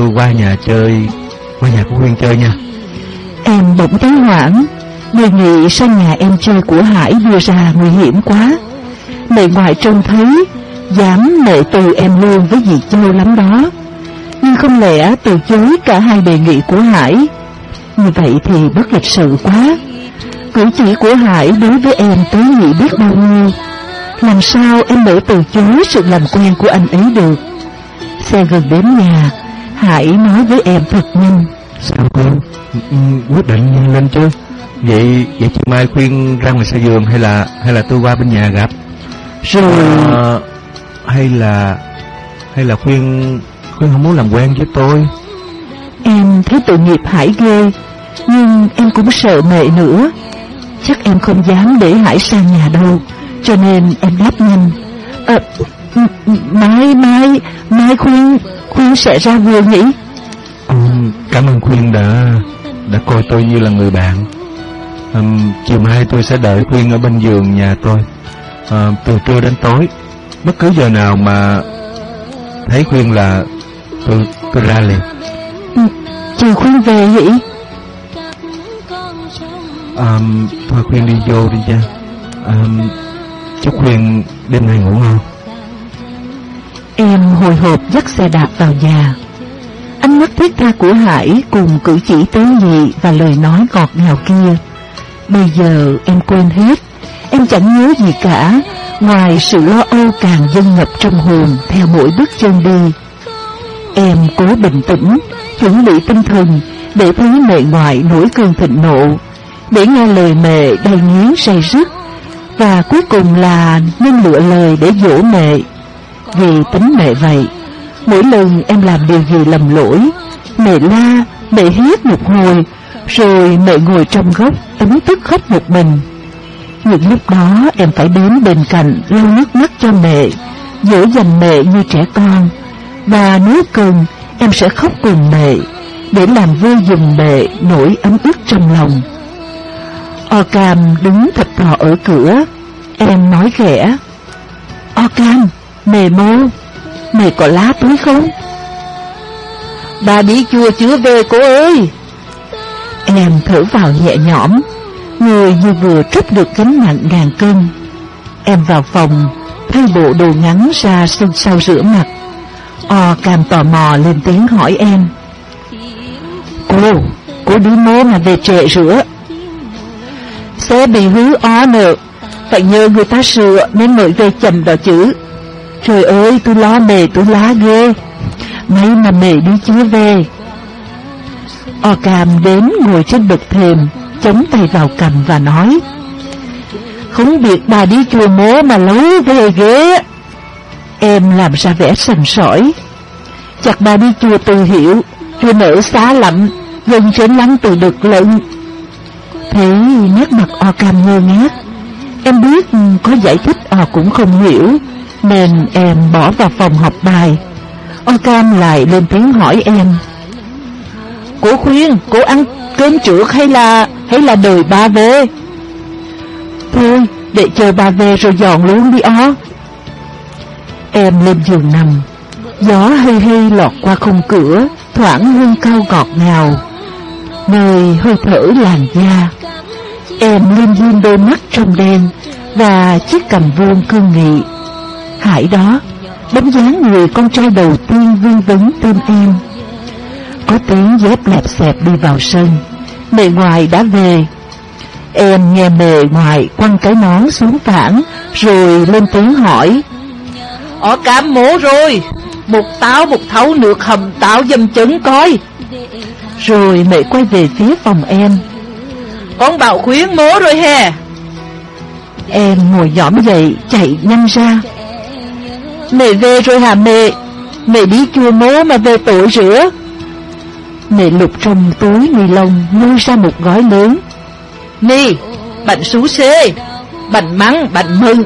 tôi qua nhà chơi, Qua nhà của Huyên chơi nha. Em bỗng thấy hoảng. Đề nghị sang nhà em chơi của Hải đưa ra nguy hiểm quá. Mẹ ngoại trông thấy, Dám mẹ từ em luôn với dì Châu lắm đó. Nhưng không lẽ từ chối cả hai đề nghị của Hải? Như vậy thì bất lịch sự quá. Cử chỉ của Hải đối với em tới nghĩ biết bao nhiêu? Làm sao em để từ chối sự làm quen của anh ấy được? Xe gần đến nhà Hải nói với em thật nhanh Sao cô ừ, quyết định lên chứ? Vậy vậy chị Mai khuyên ra ngoài xa giường hay là hay là tôi qua bên nhà gặp? Rồi à, hay là hay là khuyên khuyên không muốn làm quen với tôi? Em thấy tội nghiệp Hải ghê Nhưng em cũng sợ mẹ nữa. Chắc em không dám để Hải sang nhà đâu Cho nên em đáp nhanh. À, Mai, Mai, Mai khuyên, khuyên sẽ ra vườn nhỉ ừ, Cảm ơn khuyên đã đã coi tôi như là người bạn. Um, Chiều mai tôi sẽ đợi khuyên ở bên giường nhà tôi. Uh, Từ trưa đến tối Bất cứ giờ nào mà thấy khuyên là tôi tôi ra liền. Ừ, Chờ khuyên về vậy. Um, Thôi khuyên đi vô đi cha. Um, Chúc khuyên đêm nay ngủ ngon Em hồi hộp dắt xe đạp vào nhà. Ánh mắt thiết tha của Hải cùng cử chỉ tế nhị và lời nói ngọt ngào kia. Bây giờ em quên hết. Em chẳng nhớ gì cả. Ngoài sự lo âu càng dâng ngập trong hồn Theo mỗi bước chân đi. Em cố bình tĩnh, Chuẩn bị tinh thần Để thấy mẹ ngoại nổi cơn thịnh nộ, Để nghe lời mẹ đầy nghiến say rứt Và cuối cùng là nên lựa lời để dỗ mẹ vì tính mẹ vậy Mỗi lần em làm điều gì lầm lỗi Mẹ la, mẹ hét một hồi Rồi mẹ ngồi trong góc Tấm tức khóc một mình. Những lúc đó em phải đến bên cạnh Lau nước mắt cho mẹ Dỗ dành mẹ như trẻ con. Và nếu cần Em sẽ khóc cùng mẹ Để làm vơi dùm mẹ nỗi ấm ức trong lòng. O Cam đứng thập thò ở cửa Em nói khẽ O Cam, mẹ mô Mày có lá túi không? Bà đi chùa chưa về cô ơi. Em thở vào nhẹ nhõm Người như vừa trút được gánh nặng ngàn cân Em vào phòng Thay bộ đồ ngắn ra sân sau rửa mặt. O cam tò mò lên tiếng hỏi em. Cô, cô đi mô mà về trễ rửa. Xe bị hứa o nợ Phải nhờ người ta sửa nên mới về chầm đó chứ. Trời ơi, tôi lo mẹ, tôi lá ghê. Mấy mà mẹ đi chưa về. O cam đến ngồi trên bậc thềm, Chống tay vào cằm và nói, Không biết bà đi chùa mố mà lấy về ghế Em làm ra vẻ sành sỏi. Chắc bà đi chùa từ hiểu, chùa nở xá lắm, Gần trên lắm từ được lận Thế nét mặt O cam ngơ ngác. Em biết có giải thích, O cũng không hiểu nên em bỏ vào phòng học bài. Ocam lại lên tiếng hỏi em. Cô khuyên, cô ăn cơm trước hay là hay là đợi ba về? Thôi, để chờ ba về rồi dọn luôn đi ó. Em lên giường nằm, gió hơi hơi lọt qua khung cửa, thoảng hương cao ngọt ngào, nơi hơi thở làn da. Em lên dương đôi mắt trong đen và chiếc cầm vuông cương nghị Hải đó Bóng dáng người con trai đầu tiên vương vấn tên em. Có tiếng dép lẹp xẹp đi vào sân Mẹ ngoài đã về. Em nghe mẹ ngoài quăng cái nón xuống phản Rồi lên tiếng hỏi. Ở cám mổ rồi Một táo một thấu nước hầm táo dâm chấn coi. Rồi mẹ quay về phía phòng em. Con bảo khuyến mố rồi hè. Em ngồi dõm dậy chạy nhanh ra Mẹ về rồi hả mẹ? Mẹ đi chùa mố mà về tội rửa. Mẹ lục trong túi ni lông, nuôi ra một gói lớn. Ni, Bánh xú xê, Bánh mắng bánh mừng.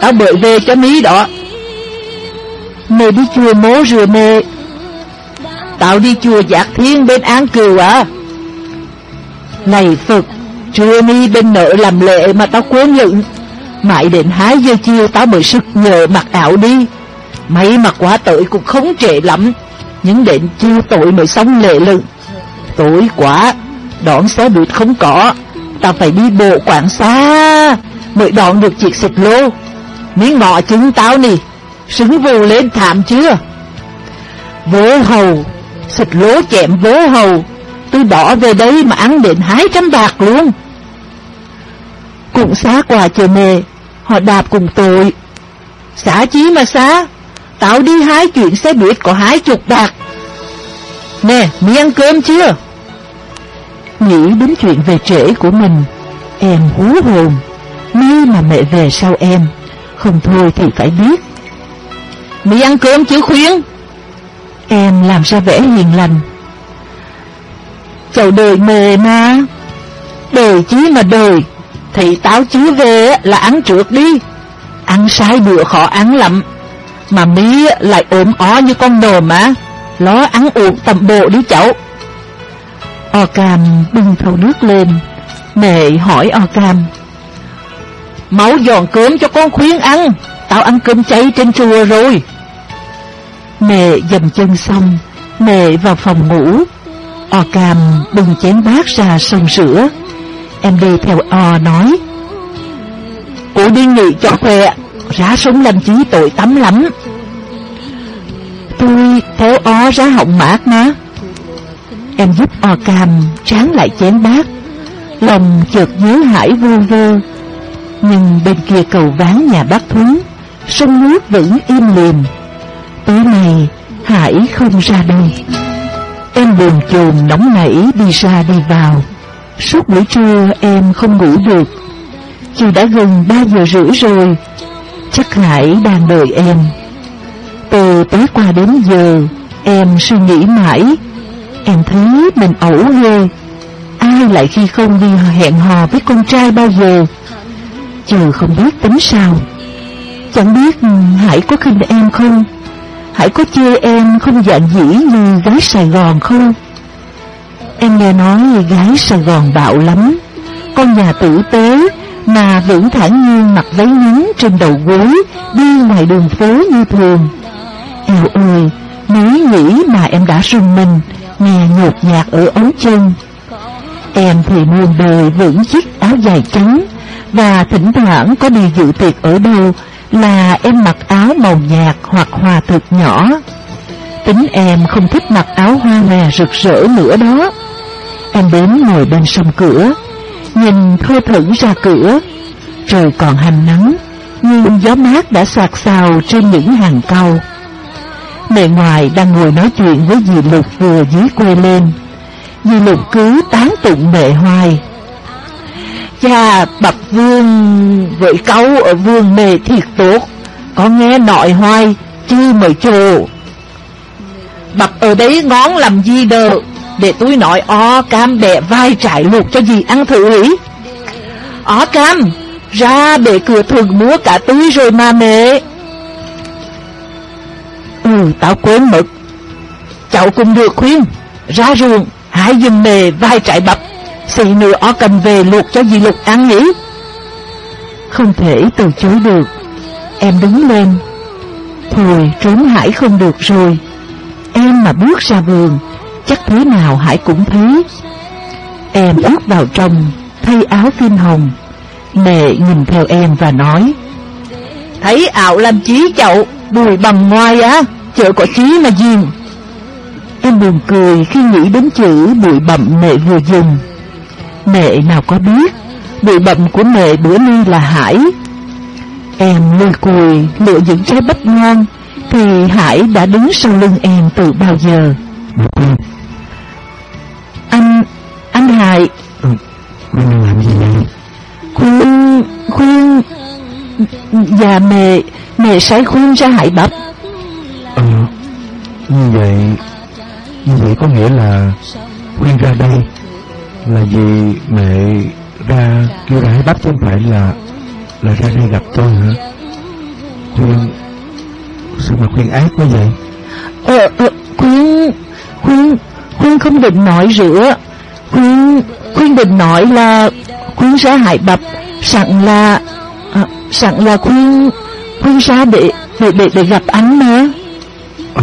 Tao bởi về cho mí đó. Mẹ đi chùa mố rửa mẹ. Tao đi chùa Giác Thiên bên An Cừu à. Này Phật, Chùa mi bên nợ làm lệ mà tao quên nhận Mãi đến 2 giờ chiều tao mới sức nhờ mặc ảo đi. May mà quá tội cũng không trễ lắm, Nhưng đến chiêu tội mới xong lệ lừng Tối quá, Đón xe buýt không có Ta phải đi bộ quảng xa Mới đón được chiếc xịt lô. Miếng ngọ trứng tao nì Xứng vù lên thảm chưa? Vớ hầu Xịt lố chẹm vớ hầu, Tôi bỏ về đây mà ăn đến 200 bạc luôn. Cũng xá quà chờ mề Họ đạp cùng tội. Xả chí mà xá Tao đi hái chuyện xe buýt có hái chục bạc. Nè, mi ăn cơm chưa? Nghĩ đến chuyện về trễ của mình Em hú hồn. May mà mẹ về sau em Không thôi thì phải biết. Mi ăn cơm chứ khuyên? Em làm ra vẻ hiền lành? Chậu đời mề mà. Đời chí mà đời. Thì tao chứ về là ăn trước đi. Ăn sai bữa khó ăn lắm. Mà mí lại ốm ó như con đồ mà ló ăn uống tầm bộ đi cháu. O Cam bưng thầu nước lên. Mẹ hỏi O Cam. Máu giòn cơm cho con khuyến ăn. Tao ăn cơm cháy trên chùa rồi. Mẹ dầm chân xong. Mẹ vào phòng ngủ. O Cam bưng chén bát ra sông sữa. Em đi theo O nói. Cụ đi nghỉ cho khỏe. Rá súng làm chí tội tắm lắm. Tôi theo O ra họng mát má. Em giúp O Cam tráng lại chén bát. Lòng chợt nhớ Hải vô vơ. Nhưng bên kia cầu ván nhà bác thú, Sông nước vẫn im lìm. Tối nay Hải không ra đâu Em buồn chồn nóng nảy đi ra đi vào. Suốt buổi trưa em không ngủ được. Chiều đã gần 3 giờ rưỡi rồi, Chắc Hải đang đợi em. Từ tối qua đến giờ, Em suy nghĩ mãi. Em thấy mình ẩu ghê. Ai lại khi không đi hẹn hò với con trai bao giờ? Chờ không biết tính sao. Chẳng biết Hải có khinh em không? Hải có chê em không dạng dĩ như gái Sài Gòn không? Em nghe nói gái Sài Gòn bạo lắm. Con nhà tử tế Mà vẫn thản nhiên mặc váy ngắn trên đầu gối, Đi ngoài đường phố như thường. Eo ơi Mới nghĩ mà em đã rung mình, Nghe nhột nhạt ở ống chân. Em thì muôn đời vững chiếc áo dài trắng, Và thỉnh thoảng có đi dự tiệc ở đâu Là em mặc áo màu nhạt hoặc hòa thực nhỏ. Tính em không thích mặc áo hoa hòe rực rỡ nữa đó. Em đến ngồi bên sông cửa, Nhìn thơ thẩn ra cửa. Trời còn hành nắng, Nhưng gió mát đã soạt xào trên những hàng cau Mẹ ngoài đang ngồi nói chuyện với dì Lục vừa dưới quê lên. Dì Lục cứ tán tụng mẹ hoài. Dạ, Cha bậc vương với câu ở vương mề thiệt tốt, Có nghe nội hoài chứ mời trồ Bậc ở đấy ngón làm gì đờ để tôi nói, o cam, bẻ vai trải luộc cho dì ăn thử hỉ Ó cam, Ra bể cửa thường múa cả túi rồi mà mẹ. Ừ tao quên mực Cháu cũng được khuyên, Ra ruộng hãy dùm mề vai trại bập Xị nữa ó cầm về luộc cho dì lục ăn nhỉ Không thể từ chối được. Em đứng lên. Thôi, trốn Hải không được rồi. Em mà bước ra vườn Chắc thế nào Hải cũng thế. Em bước vào trong, Thay áo phim hồng. Mẹ nhìn theo em và nói, Thấy ảo làm chí chậu, Bùi bằng ngoài á, Chợ có chí mà gì Em buồn cười khi nghĩ đến chữ bụi bậm mẹ vừa dùng. Mẹ nào có biết, Bụi bậm của mẹ bữa nay là Hải. Em lười cùi lựa những trái bắp ngon, Thì Hải đã đứng sau lưng em từ bao giờ. Anh, anh Hải. Ừ, Anh làm gì vậy? Khuyên, khuyên Dạ mẹ, mẹ sẽ khuyên ra Hải bắp. Ờ, như vậy Như vậy có nghĩa là Khuyên ra đây Là vì mẹ ra kêu ra bắt chứ không phải là Là ra đây gặp tôi hả? Khuyên Sao mà khuyên ác quá vậy? Ờ, ờ khuyên, khuyên không định nói rửa. Khuyên, khuyên định nói là Khuyên ra Hải bập Sẵn là à, Sẵn là khuyên Khuyên ra để để, để, để gặp anh mà. Ờ,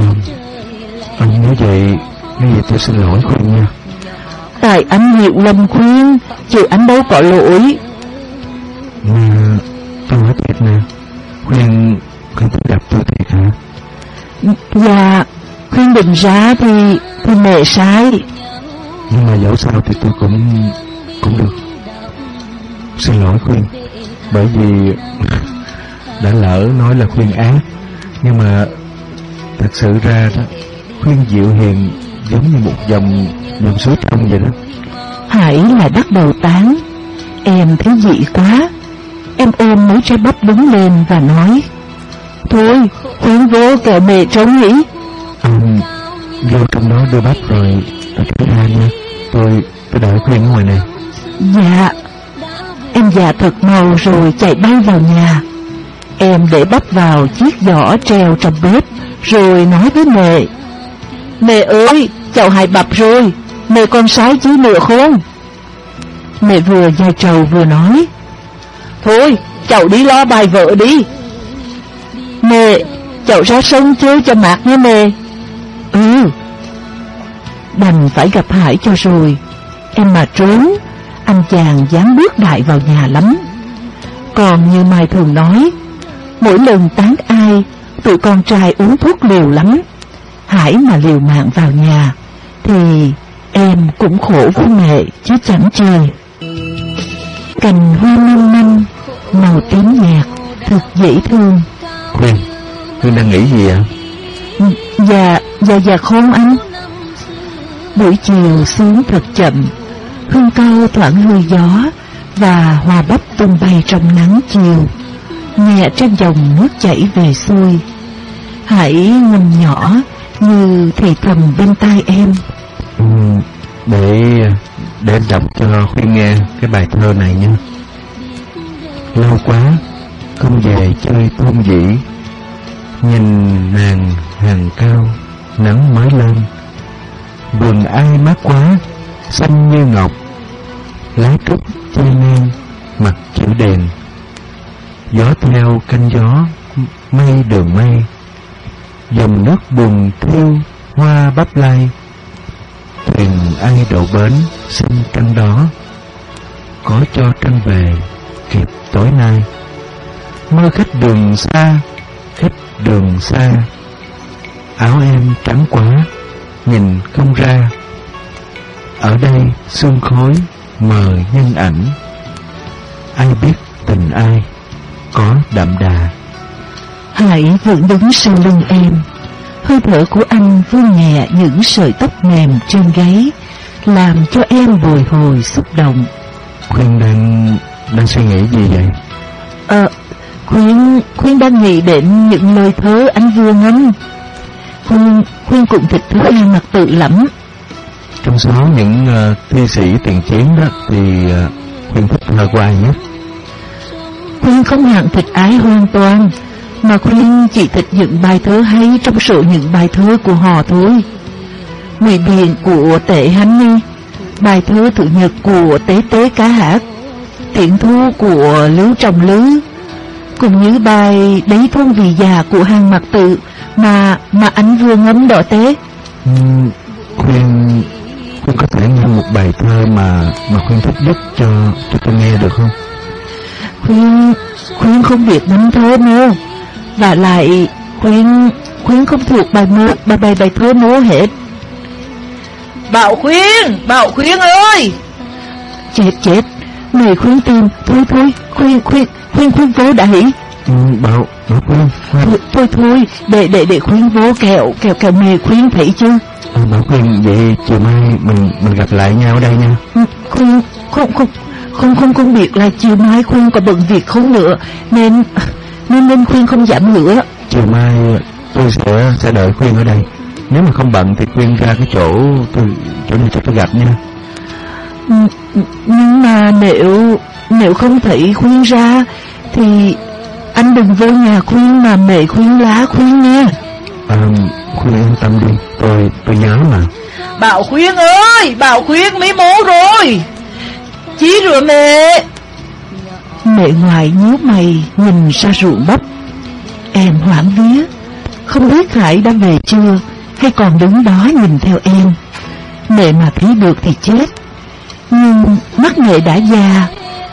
ờ nếu Nếu vậy Nếu vậy tôi xin lỗi Khuyên nha. Tại anh hiểu lầm khuyên Chứ anh đâu có lỗi. Mà tôi nói thiệt nè. Khuyên Khuyên tôi gặp tôi thiệt hả? Dạ Khuyên định ra thì Thì mẹ sai Nhưng mà dẫu sao thì tôi cũng Cũng được. Xin lỗi Khuyên. Bởi vì Đã lỡ nói là Khuyên ác. Nhưng mà Thật sự ra đó Khuyên dịu hiền Giống như một dòng Dòng suối trong vậy đó. Hải là bắt đầu tán. Em thấy dị quá. Em ôm mấy trái bắp đứng lên và nói Thôi khuyên vô kẻ mẹ trống nhỉ Ông vô trong đó đưa bắp rồi rồi cái ra nha. Tôi tôi đợi Khuyên ở ngoài này. Dạ Em già thật mau rồi chạy bay vào nhà. Em để bắp vào chiếc giỏ treo trong bếp, Rồi nói với mẹ. Mẹ ơi, chậu hài bập rồi, Mẹ con sái chứ nữa không? Mẹ vừa dài trầu vừa nói. Thôi, chậu đi lo bài vợ đi. Mẹ, chậu ra sông chơi cho mát nha mẹ. Ừ. Đành phải gặp Hải cho rồi. Em mà trốn Anh chàng dám bước đại vào nhà lắm. Còn như Mai thường nói Mỗi lần tán ai Tụi con trai uống thuốc liều lắm. Hải mà liều mạng vào nhà Thì em cũng khổ với mẹ Chứ chẳng chê. Cành hoa năm năm Màu tím nhạt Thật dễ thương. Khuyên Khuyên đang nghĩ gì ạ Dạ, dạ dạ khôn anh Buổi chiều xuống thật chậm Hương cao thoảng hơi gió Và hoa bắp tung bay trong nắng chiều Nhẹ trên dòng nước chảy về xuôi. Hãy ngâm nhỏ Như thì thầm bên tai em. Ừ, Để Để anh đọc cho Khuyên nghe Cái bài thơ này nha. Lâu quá Không về chơi thôn dĩ Nhìn nàng hàng cao. Nắng mới lên. Vườn ai mát quá, Xanh như ngọc, Lá trúc che men Mặt chữ đèn. Gió theo canh gió, Mây đường mây. Dòng nước buồn thiêu Hoa bắp lai. Thuyền ai đậu bến, Xin trăng đó. Có cho trăng về, Kịp tối nay. Mơ khách đường xa, Khách đường xa. Áo em trắng quá Nhìn không ra. Ở đây sương khói Mờ nhân ảnh. Ai biết tình ai Có đậm đà. Hải vẫn đứng sau lưng em Hơi thở của anh vương nhẹ những sợi tóc mềm trên gáy Làm cho em bồi hồi xúc động. Khuyên đang đang suy nghĩ gì vậy? Ờ Khuyên Khuyên đang nghĩ đến những lời thơ anh vừa ngâm Khuyên Khuyên cũng thích thơ An Mặc Tự lắm Trong số những uh, thi sĩ tiền chiến đó Thì uh, Khuyên thích của ai nhất. Khuyên không hẳn thích ái hoàn toàn Mà Khuyên chỉ thích những bài thơ hay Trong số những bài thơ của họ thôi. Ngụy biện của Tệ Hánh Ni Bài thơ tự nhật của Tế Tế Cá Hát Tiện thu của Lưu Trọng Lứ Cũng như bài Đấy thôn vì già của hàng mặc tự Mà mà anh vừa ngấm đỏ tế uhm, Khuyên Khuyên có thể nghe một bài thơ mà Mà Khuyên thích nhất cho cho tôi nghe được không? Khuyên Khuyên không biết ngâm thơ nữa Và lại Khuyên Khuyên không thuộc bài mơ bài bài bài thơ nữa hết. Bảo Khuyên, Bảo Khuyên ơi! Chết chết. Người khuyên tìm Thôi thôi. Khuyên khuyên khuyên khuyên vô đã hỉ ừ, Bảo Bảo Khuyên thôi, thôi thôi Để để để khuyên vô kẹo Kẹo kẹo mề khuyên thấy chứ. À, Bảo Khuyên vậy chiều mai mình mình gặp lại nhau ở đây nha. Ừ, Khuyên không không không không không biết là chiều mai khuyên có bận việc không nữa Nên nên nên khuyên không dám nữa. Chiều mai tôi sẽ sẽ đợi Khuyên ở đây. Nếu mà không bận thì Khuyên ra cái chỗ tôi chỗ này cho tôi gặp nha. Ừ, Nhưng mà nếu Nếu không thấy khuyên ra Thì anh đừng vô nhà khuyên mà mẹ khuyên lá khuyên nha à, Khuyên yên tâm đi Tôi tôi nhớ mà. Bảo Khuyên ơi, Bảo Khuyên mấy mố rồi. Chí rửa mẹ. Mẹ ngoại nhíu mày nhìn ra ruộng bắp. Em hoảng vía Không biết Hải đã về chưa hay còn đứng đó nhìn theo em. Mẹ mà thấy được thì chết. Nhưng mắt mẹ đã già,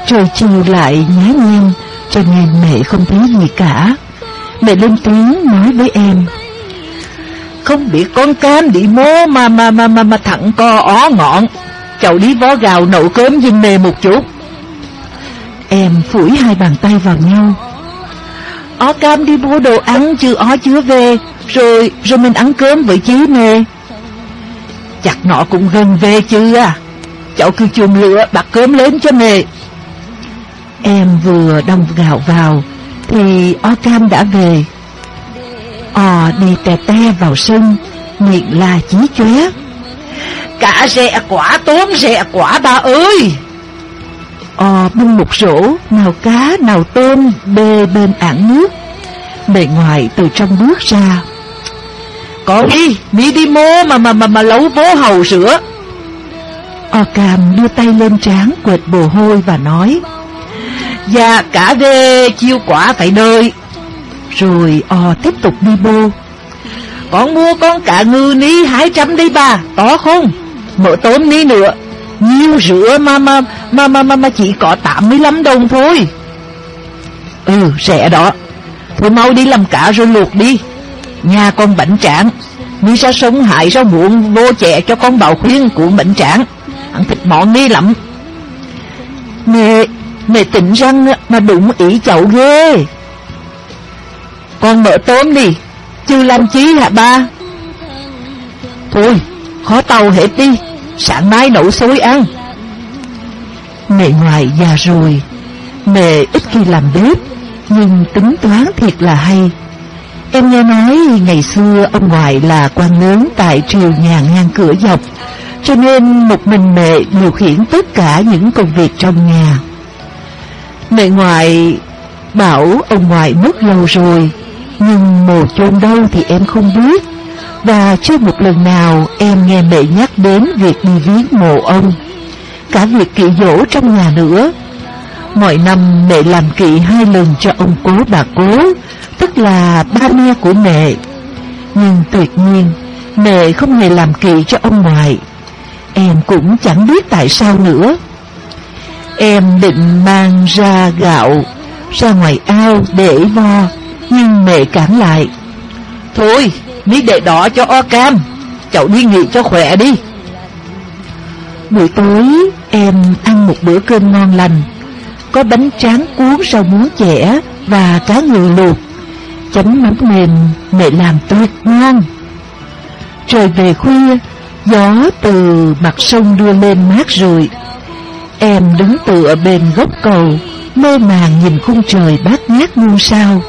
trời chiều lại nhá nhem, cho nên mẹ không thấy gì cả. Mẹ lên tiếng nói với em. Không biết con cam đi mô mà mà mà mà, mà thẳng co ó ngọn. Cháu đi vó gạo nấu cơm giùm mẹ một chút. Em phủi hai bàn tay vào nhau. Ó cam đi mua đồ ăn chứ ó chưa về, rồi rồi mình ăn cơm với chí nè. Chắc nó cũng gần về chứ à. Cháu cứ chuồng lửa bắt cơm lên cho mẹ. Em vừa đông gạo vào thì O Cam đã về. O đi tè te vào sân, miệng la chí chóe. Cả rẻ quả tốn rẻ quả ba ơi. O bưng một rổ, nào cá, nào tôm, bê bên ảng nước. Bề ngoài từ trong bước ra. có đi, mi đi mua mà mà mà mà lấu bố hầu sữa. O Cam đưa tay lên trán quệt bồ hôi và nói và cả về chiêu quả phải đợi Rồi O tiếp tục đi bô. Con mua con cả ngư ní 200 đi bà To không? Mỡ tôm ní nữa. Nhiêu rửa mà mà mà mà mà, mà chỉ có 85 đồng thôi. Ừ rẻ đó. Thôi mau đi làm cả rồi luộc đi. Nhà con bệnh trạng Mi sao sống hại sao muộn vô chè cho con bào khuyên của bệnh trạng Ăn thịt mọn đi lắm. Mẹ Mẹ tỉnh răng mà đụng ỉ chậu ghê. Con mở tôm đi, Chứ làm chí hả ba? Thôi, Khó tàu hết đi Sáng mai nấu xối ăn. Mẹ ngoài già rồi, Mẹ ít khi làm bếp, Nhưng tính toán thiệt là hay. Em nghe nói ngày xưa ông ngoại là quan lớn tại triều nhà ngang cửa dọc, Cho nên một mình mẹ điều khiển tất cả những công việc trong nhà. Mẹ ngoại bảo ông ngoại mất lâu rồi, Nhưng mồ chôn đâu thì em không biết. Và chưa một lần nào em nghe mẹ nhắc đến việc đi viếng mộ ông. Cả việc kỵ dỗ trong nhà nữa. Mọi năm mẹ làm kỵ hai lần cho ông cố bà cố, Tức là ba mẹ của mẹ. Nhưng tuyệt nhiên, Mẹ không hề làm kỵ cho ông ngoại. Em cũng chẳng biết tại sao nữa. Em định mang ra gạo ra ngoài ao để vo Nhưng mẹ cản lại. Thôi, mi để đó cho o cam Cháu đi nghỉ cho khỏe đi. Buổi tối em ăn một bữa cơm ngon lành Có bánh tráng cuốn rau muống chẻ và cá ngừ luộc. Chấm mắm mềm mẹ làm tuyệt ngon. Trời về khuya Gió từ mặt sông đưa lên mát rượi. Em đứng tựa bên gốc cầu, Mơ màng nhìn khung trời bát ngát muôn sao.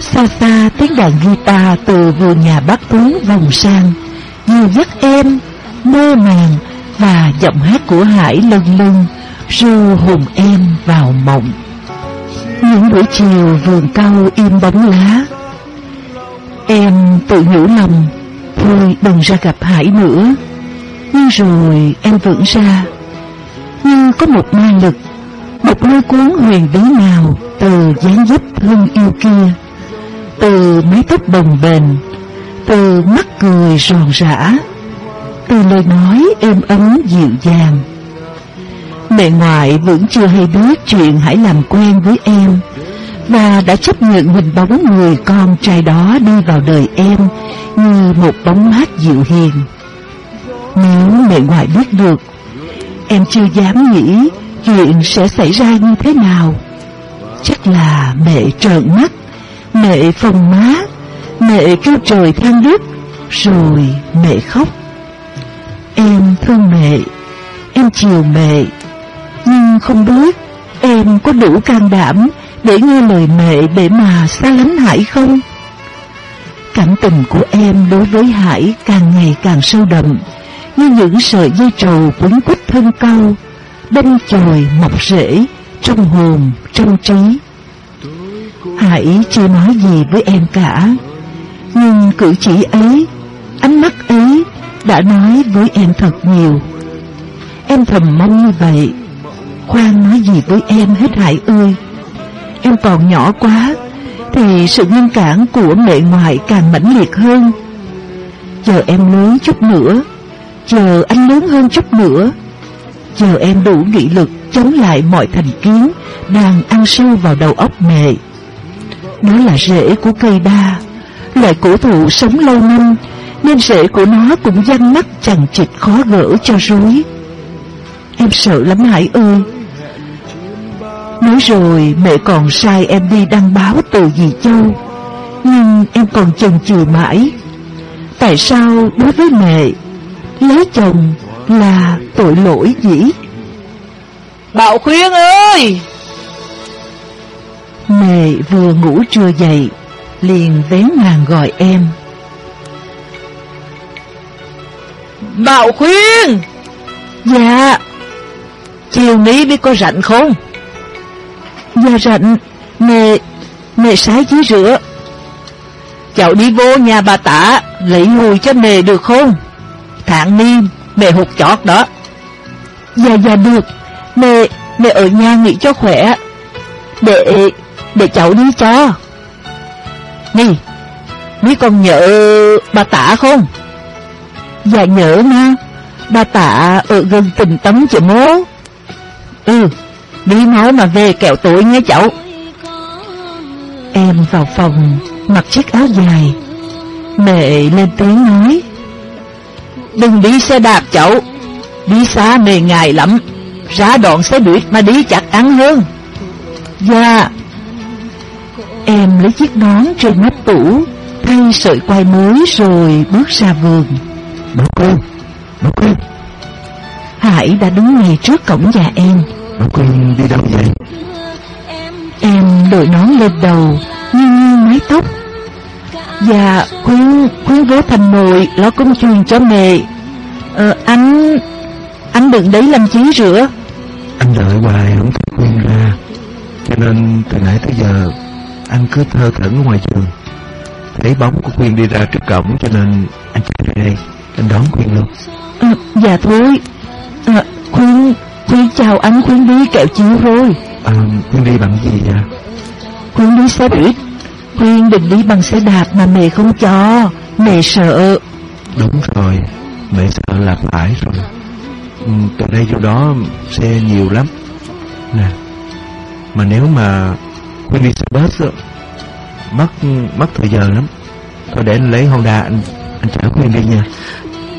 Xa xa tiếng đàn guitar từ vườn nhà bác tú vòng sang, Như dắt em, mơ màng Và giọng hát của Hải lân lân Ru hồn em vào mộng. Những buổi chiều vườn cau im bóng lá. Em tự nhủ lòng, Thôi đừng ra gặp Hải nữa. Nhưng rồi em vẫn ra như có một ma lực, một lôi cuốn huyền bí nào từ dáng dấp thương yêu kia, từ mái tóc bồng bềnh, từ mắt cười ròn rã, từ lời nói êm ấm dịu dàng. Mẹ ngoại vẫn chưa hay biết chuyện hãy làm quen với em và đã chấp nhận hình bóng người con trai đó đi vào đời em như một bóng mát dịu hiền. Nếu mẹ ngoại biết được Em chưa dám nghĩ chuyện sẽ xảy ra như thế nào. Chắc là mẹ trợn mắt, mẹ phồng má, mẹ kêu trời than đất, rồi mẹ khóc. Em thương mẹ, em chiều mẹ, nhưng không biết em có đủ can đảm để nghe lời mẹ để mà xa lánh Hải không? Cảm tình của em đối với Hải càng ngày càng sâu đậm, như những sợi dây trầu quấn quýt thân cao, đâm chồi mọc rễ trong hồn, trong trí. Hãy chưa nói gì với em cả, nhưng cử chỉ ấy, ánh mắt ấy đã nói với em thật nhiều. Em thầm mong như vậy, khoan nói gì với em hết Hải ơi. Em còn nhỏ quá, thì sự ngăn cản của mẹ ngoại càng mãnh liệt hơn. Chờ em lớn chút nữa Chờ anh lớn hơn chút nữa. Chờ em đủ nghị lực chống lại mọi thành kiến Đang ăn sâu vào đầu óc mẹ. Nó là rễ của cây đa, Loại cổ thụ sống lâu năm, Nên rễ của nó cũng răng mắt chằng chịt khó gỡ cho rối. Em sợ lắm Hải ơi. Nói rồi, mẹ còn sai em đi đăng báo từ dì Châu. Nhưng em còn chần chừ mãi. Tại sao đối với mẹ Lấy chồng là tội lỗi nhỉ Bảo Khuyên ơi! Mẹ vừa ngủ trưa dậy Liền vén màn gọi em. Bảo Khuyên! Dạ. Chiều ní biết có rảnh không? Dạ rảnh. Mẹ Mẹ sái chí rửa. Cháu đi vô nhà bà tả Lấy mùi cho mẹ được không Hạng ni mẹ hụt chót đó. Dạ dạ được. Mẹ Mẹ ở nhà nghỉ cho khỏe. Để Để cháu đi cho. Nhi mấy con nhớ bà tả không? Dạ nhớ nha. Bà tạ ở gần tình tấm chữ mố Ừ Đi máu mà về kẹo tuổi nghe cháu. Em vào phòng, Mặc chiếc áo dài. Mẹ lên tiếng nói. Đừng đi xe đạp cháu. Đi xa mề ngài lắm. Ra đoạn xe buýt mà đi chặt ăn hơn. Dạ. Em lấy chiếc nón trên nắp tủ Thay sợi quai mới rồi bước ra vườn. Bảo Quyên Bảo Quyên Hải đã đứng ngay trước cổng nhà em. Bảo Quyên đi đâu vậy? Em đội nón lên đầu Như như mái tóc Dạ khuyên khuyên vố thành nồi Lo công truyền cho mẹ. Ờ, Anh Anh đừng đấy làm chí rửa. Anh đợi hoài không thấy Quyên ra. Cho nên từ nãy tới giờ Anh cứ thơ thẩn ở ngoài trường. Thấy bóng của Quyên đi ra trước cổng Cho nên anh chạy ra đây Anh đón Quyên luôn. Ờ, Dạ thôi. Ờ, Khuyên Khuyên chào anh Khuyên đi kẹo chiếu rồi. À, Quyên đi bằng gì vậy? Khuyên đi xe buýt Khuyên đừng đi bằng xe đạp mà mẹ không cho. Mẹ sợ. Đúng rồi. Mẹ sợ là phải rồi. Ừ, Từ đây vô đó xe nhiều lắm. Nè Mà nếu mà Quyên đi xe bus á, Mất mất thời giờ lắm Thôi để anh lấy Honda anh anh chở Quyên đi nha.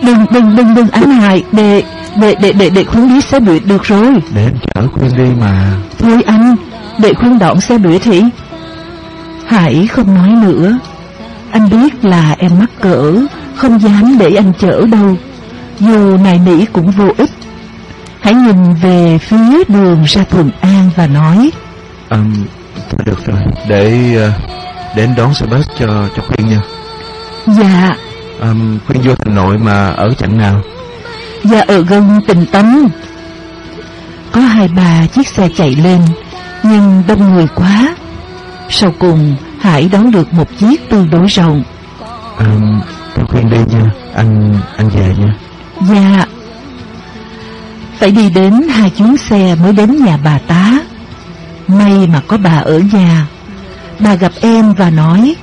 Đừng đừng đừng đừng anh hại. Để để để để, để Khuyên đi xe buýt được rồi. Để anh chở Quyên đi mà. Thôi anh Để Khuyên đón xe buýt thì Hải không nói nữa. Anh biết là em mắc cỡ Không dám để anh chở đâu. Dù nài nỉ cũng vô ích. Hãy nhìn về phía đường ra Thuận An và nói. Um, Thôi được rồi. Để để anh đón xe bus cho cho Quyên nha. Dạ. Um, Quyên vô thành nội mà ở chặng nào? Dạ ở gần tình tấm Có hai ba chiếc xe chạy lên Nhưng đông người quá Sau cùng Hải đón được một chiếc tương đối rộng. Um, Cho Quyên đi nha Anh anh về nha. Dạ. Phải đi đến hai chuyến xe mới đến nhà bà tá. May mà có bà ở nhà. Bà gặp em và nói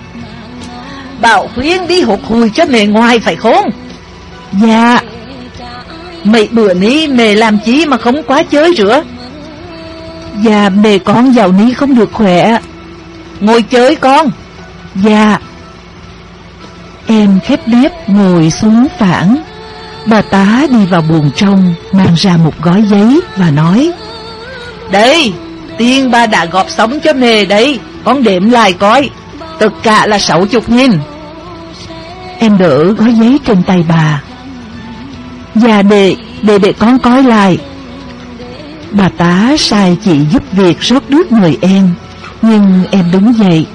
Bảo Khuyên đi hụt hùi cho mẹ ngoài phải không? Dạ. Mấy bữa ní mẹ làm chí mà không quá chơi rửa? Dạ bề con giàu ní không được khỏe Ngồi chơi con. Dạ. Em khép nép ngồi xuống phản. Bà tá đi vào buồng trong Mang ra một gói giấy và nói Đây Tiền ba đã gọp sống cho mẹ đấy Con đếm lại coi. Tất cả là sáu chục nghìn. Em đỡ gói giấy trên tay bà. Dạ để Để để con coi lại. Bà tá sai chị giúp việc rót nước người em Nhưng em đứng dậy.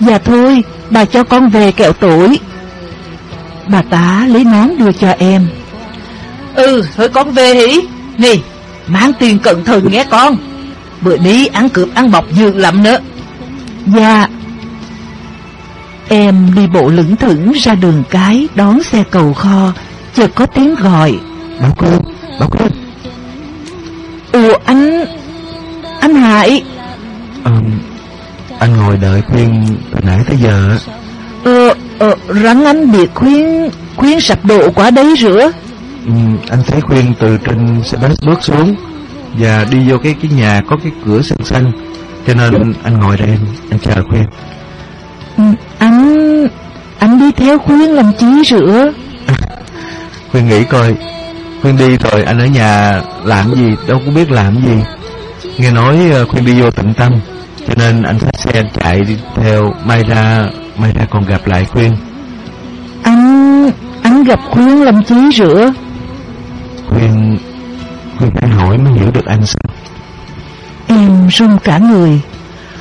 Dạ thôi Bà cho con về kẹo tuổi. Bà tá lấy nón đưa cho em. Ừ thôi con về hỉ Nè Mang tiền cẩn thận nghe con. Bữa đi ăn cướp ăn bọc dữ lắm nữa. Dạ. Em đi bộ lững thững ra đường cái Đón xe cầu kho Chợt có tiếng gọi. Bảo Quyên Bảo Quyên Ủa anh Anh Hải Anh ngồi đợi Quyên từ nãy tới giờ. Ờ, Ờ, rắn anh biệt khuyên khuyên sập độ qua đây rửa. Ừ, Anh thấy khuyên từ trên xe bus bước xuống Và đi vô cái cái nhà có cái cửa xanh xanh Cho nên anh ngồi đây anh, chờ khuyên. Ừ, Anh Anh đi theo khuyên làm chi rửa. Khuyên nghĩ coi Khuyên đi rồi anh ở nhà làm gì Đâu có biết làm gì. Nghe nói ờ, Khuyên đi vô tận tâm Cho nên anh xe anh chạy đi theo May ra. May ra còn gặp lại Khuyên. Anh Anh gặp khuyên làm chi rửa. Khuyên Khuyên phải hỏi mới hiểu được anh sao. Em run cả người.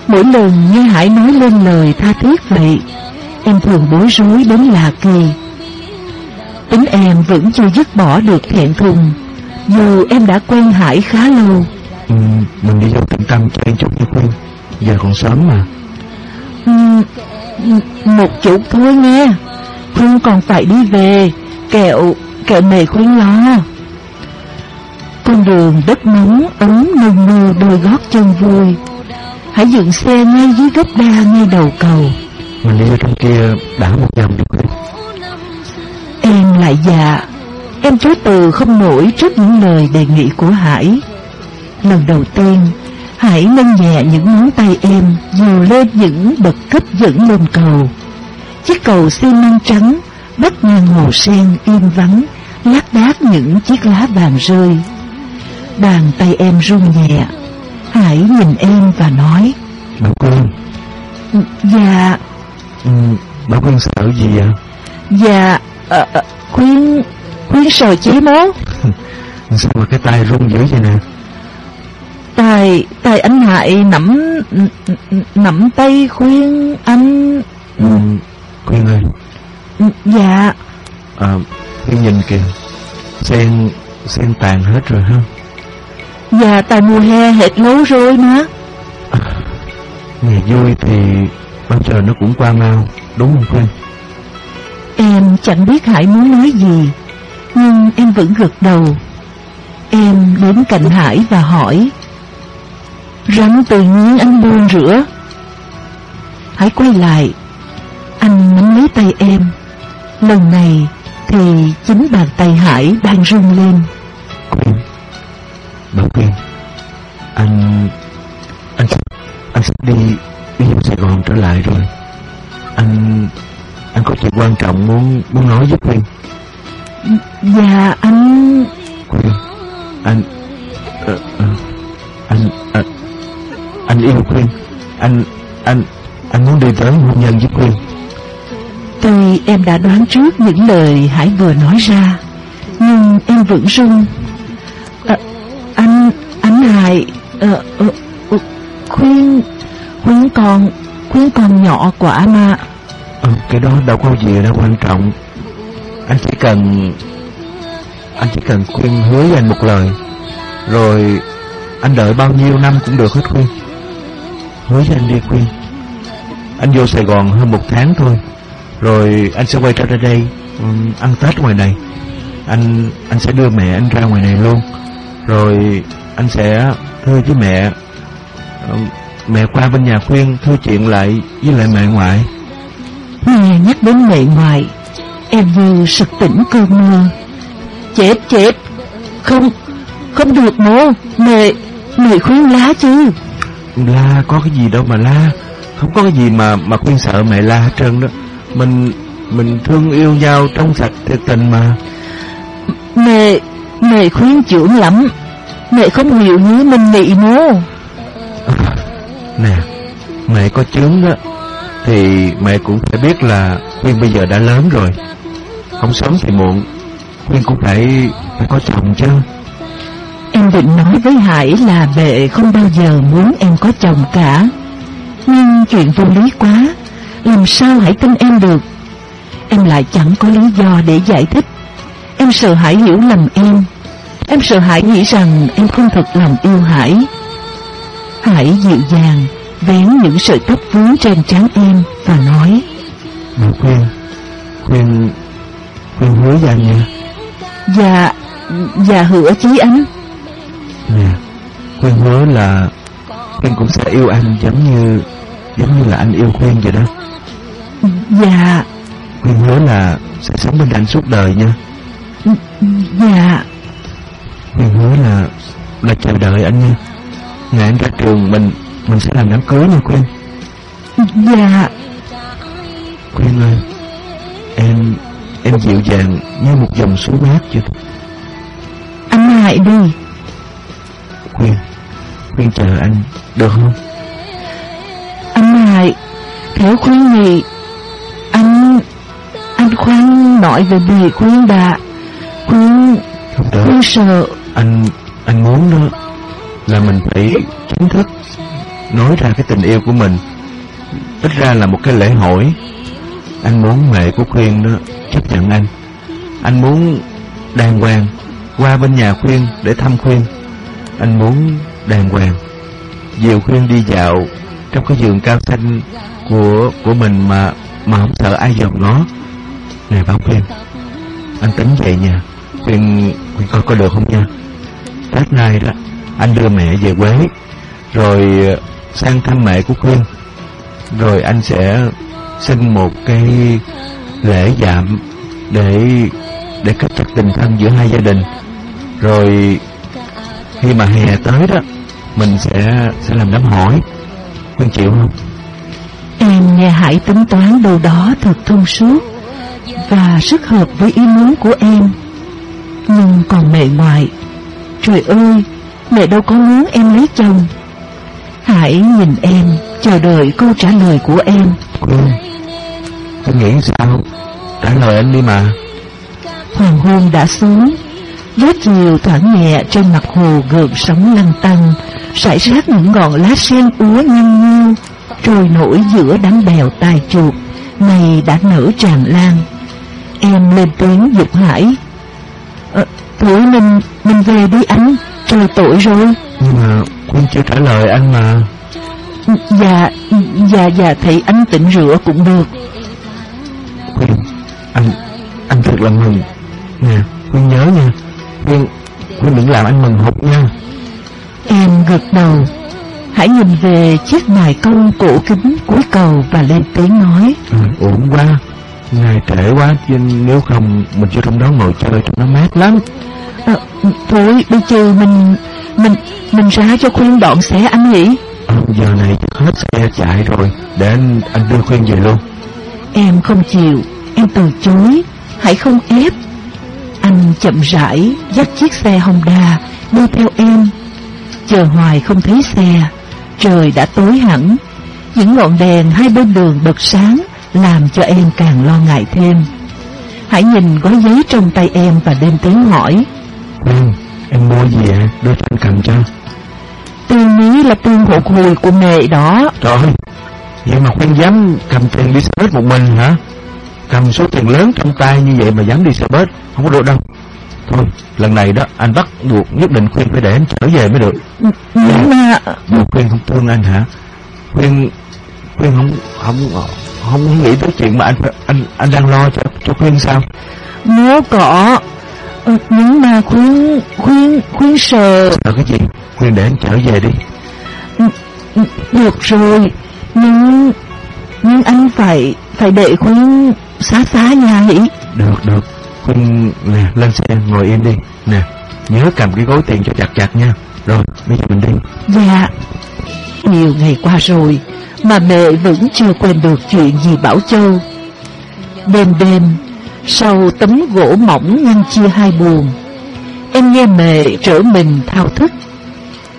Mỗi lần nghe Hải nói lên lời tha thiết vậy Em thường bối rối đến lạ kỳ. Tính em vẫn chưa dứt bỏ được thẹn thùng Dù em đã quen Hải khá lâu. Ừ, Mình đi vô tận tâm chơi chút nha Khuyên Giờ còn sớm mà. Ừm, Một chút thôi nghe Khuyên còn phải đi về. Kẹo, kẹo mề khuyên lo. Con đường đất nóng ấm nâng nơ đôi gót chân vui. Hãy dựng xe ngay dưới gốc đa ngay đầu cầu. Mình đi trong kia đã một vòng đi Khuyên Em lại dạ Em chối từ không nổi trước những lời đề nghị của Hải. Lần đầu tiên Hải nâng nhẹ những ngón tay em Dù lên những bậc cấp dẫn lên cầu. Chiếc cầu xi măng trắng Bắt ngang hồ sen im vắng Lác đác những chiếc lá vàng rơi. Bàn tay em run nhẹ Hải nhìn em và nói Bảo Khuyên Dạ. Ừ, Bảo Khuyên sợ gì vậy? Dạ à, à, Khuyên Khuyên sợ chí mố Sao mà cái tay run dữ vậy nè Tài Tài anh Hải nắm Nắm tay khuyên anh. Ừ, Khuyên ơi Dạ. À, Khuyên nhìn kìa. Sen Sen tàn hết rồi ha? Dạ tại mùa hè hết lâu rồi mà. Ngày vui thì Bao giờ nó cũng qua mau Đúng không Khuyên? Em chẳng biết Hải muốn nói gì Nhưng em vẫn gật đầu. Em đến cạnh Hải và hỏi Rắn tự nhiên anh buông rửa. Hải quay lại Anh nắm lấy tay em. Lần này thì chính bàn tay Hải đang rung lên. Khuyên Bảo Khuyên Anh Anh Anh sắp đi Đi vào Sài Gòn trở lại rồi. Anh Anh có chuyện quan trọng muốn Muốn nói với Khuyên Dạ anh Khuyên Anh ờ, ờ, Anh anh Anh yêu Khuyên. Anh Anh Anh muốn đi tới hôn nhân với Khuyên. Tuy em đã đoán trước những lời Hải vừa nói ra Nhưng em vẫn run. À, Anh, anh Hải ờ, ờ, ờ, Khuyên, khuyên còn, khuyên còn nhỏ quả mà ờ, Cái đó đâu có gì đâu quan trọng. Anh chỉ cần Anh chỉ cần Khuyên hứa với anh một lời. Rồi Anh đợi bao nhiêu năm cũng được hết Khuyên Hứa với anh đi Khuyên Anh vô Sài Gòn hơn một tháng thôi. Rồi anh sẽ quay trở ra đây um, Ăn Tết ngoài này. Anh anh sẽ đưa mẹ anh ra ngoài này luôn. Rồi anh sẽ thưa với mẹ um, Mẹ qua bên nhà Khuyên Thưa chuyện lại với lại mẹ ngoại. Nghe nhắc đến mẹ ngoại Em như sực tỉnh cơn mơ. Chết chết. Không Không được mô Mẹ Mẹ khuyên lá chứ. La có cái gì đâu mà la. Không có cái gì mà mà khuyên sợ mẹ la hết trơn đó. Mình Mình thương yêu nhau trong sạch thiệt tình mà. Mẹ Mẹ khuyên trưởng lắm. Mẹ không hiểu như mình nghĩ mô. Nè Mẹ có chướng đó Thì mẹ cũng phải biết là Khuyên bây giờ đã lớn rồi. Không sớm thì muộn Khuyên cũng phải phải có chồng chứ Em định nói với Hải là mẹ không bao giờ muốn em có chồng cả. Nhưng chuyện vô lý quá Làm sao Hải tin em được? Em lại chẳng có lý do để giải thích. Em sợ Hải hiểu lầm em. Em sợ Hải nghĩ rằng em không thật lòng yêu Hải. Hải dịu dàng Vén những sợi tóc vướng trên trán em Và nói Mà Khuyên Khuyên Khuyên hứa anh nha. Dạ Dạ hứa chí anh Nè Khuyên hứa là Khuyên cũng sẽ yêu anh giống như Giống như là anh yêu Khuyên vậy đó. Dạ. Khuyên hứa là sẽ sống bên anh suốt đời nha. Dạ. Khuyên hứa là là chờ đợi anh nha. Ngày anh ra trường mình mình sẽ làm đám cưới nha Khuyên Dạ. Khuyên ơi Em em dịu dàng như một dòng suối mát chưa Anh hãy đi Khuyên chờ anh được không? Anh hãy Theo khuyên thì Anh Anh khoan nói về bề khuyên đã Khuyên Không được. Khuyên sợ. Anh anh muốn đó Là mình phải chính thức Nói ra cái tình yêu của mình. Ít ra là một cái lễ hội. Anh muốn mẹ của Khuyên đó Chấp nhận anh. Anh muốn đàng hoàng Qua bên nhà Khuyên để thăm Khuyên. Anh muốn đàng hoàng. Dìu Khuyên đi dạo Trong cái giường cao xanh Của của mình mà Mà không sợ ai dòm ngó. Này Bảo Khuyên Anh tính về nhà. Khuyên, Khuyên coi có được không nha. Tết nay đó Anh đưa mẹ về Quế Rồi ờ, sang thăm mẹ của Khuyên. Rồi anh sẽ Xin một cái Lễ giảm Để Để kết chặt tình thân giữa hai gia đình. Rồi khi mà hè tới đó Mình sẽ sẽ làm đám hỏi. Khuyên chịu không? Em nghe Hải tính toán đâu đó thật thông suốt Và rất hợp với ý muốn của em. Nhưng còn mẹ ngoại Trời ơi Mẹ đâu có muốn em lấy chồng. Hải nhìn em Chờ đợi câu trả lời của em. Khuyên Khuyên nghĩ sao? Trả lời anh đi mà. Hoàng hôn đã xuống Gió chiều thoảng nhẹ trên mặt hồ gợn sóng lăn tăn Rải rác những ngọn lá sen úa nhăn nhiêu Trôi nổi giữa đám bèo tài chuột Này đã nở tràn lan. Em lên tiếng dục Hải ờ, Thôi mình, mình về đi anh Trời tội rồi. Nhưng mà Khuyên chưa trả lời anh mà. Dạ, dạ, dạ Thì anh tỉnh rửa cũng được. Khuyên Anh Anh thật là mừng. Nè Khuyên nhớ nha Khuyên Khuyên đừng làm anh mừng hụt nha. Em gật đầu. Hãy nhìn về chiếc mài công cổ kính cuối cầu Và lên tiếng nói. Ừ, Ổn quá. Ngày trễ quá chứ Nếu không Mình cho trong đó ngồi chơi Trong đó mát lắm. À, Thôi bây giờ mình Mình mình ra cho khuyên đoạn xe anh nhỉ. À, Giờ này chắc hết xe chạy rồi. Để anh anh đưa Khuyên về luôn. Em không chịu. Em từ chối. Hãy không ép Anh chậm rãi dắt chiếc xe Honda Đi theo em. Chờ hoài không thấy xe Trời đã tối hẳn. Những ngọn đèn hai bên đường bật sáng Làm cho em càng lo ngại thêm. Hãy nhìn gói giấy trong tay em Và đem tiếng hỏi. Khuyên Em mua gì ạ? Đưa cho anh cầm cho. Tiền ní là tiền hộ hồi của mẹ đó. Trời ơi Vậy mà Khuyên dám cầm tiền đi xe một mình hả Cầm số tiền lớn trong tay như vậy mà dám đi xe bus Không có được đâu. Thôi lần này đó anh bắt buộc nhất định Khuyên phải để anh trở về mới được. Nhưng mà Bộ Khuyên không thương anh hả? Khuyên Khuyên không không không nghĩ tới chuyện mà anh anh anh đang lo cho cho Khuyên sao? Nếu có ờ, Nhưng mà khuyên Khuyên Khuyên sợ. Sợ cái gì? Khuyên để anh trở về đi. Được rồi. Nhưng Nhưng anh phải Phải để khuyên Xá xá nhà nhỉ Được được. Khuyên nè lên xe ngồi yên đi. Nè nhớ cầm cái gói tiền cho chặt chặt nha. Rồi bây giờ mình đi. Dạ. Nhiều ngày qua rồi Mà mẹ vẫn chưa quên được chuyện gì Bảo Châu. Đêm đêm Sau tấm gỗ mỏng ngăn chia hai buồng Em nghe mẹ trở mình thao thức.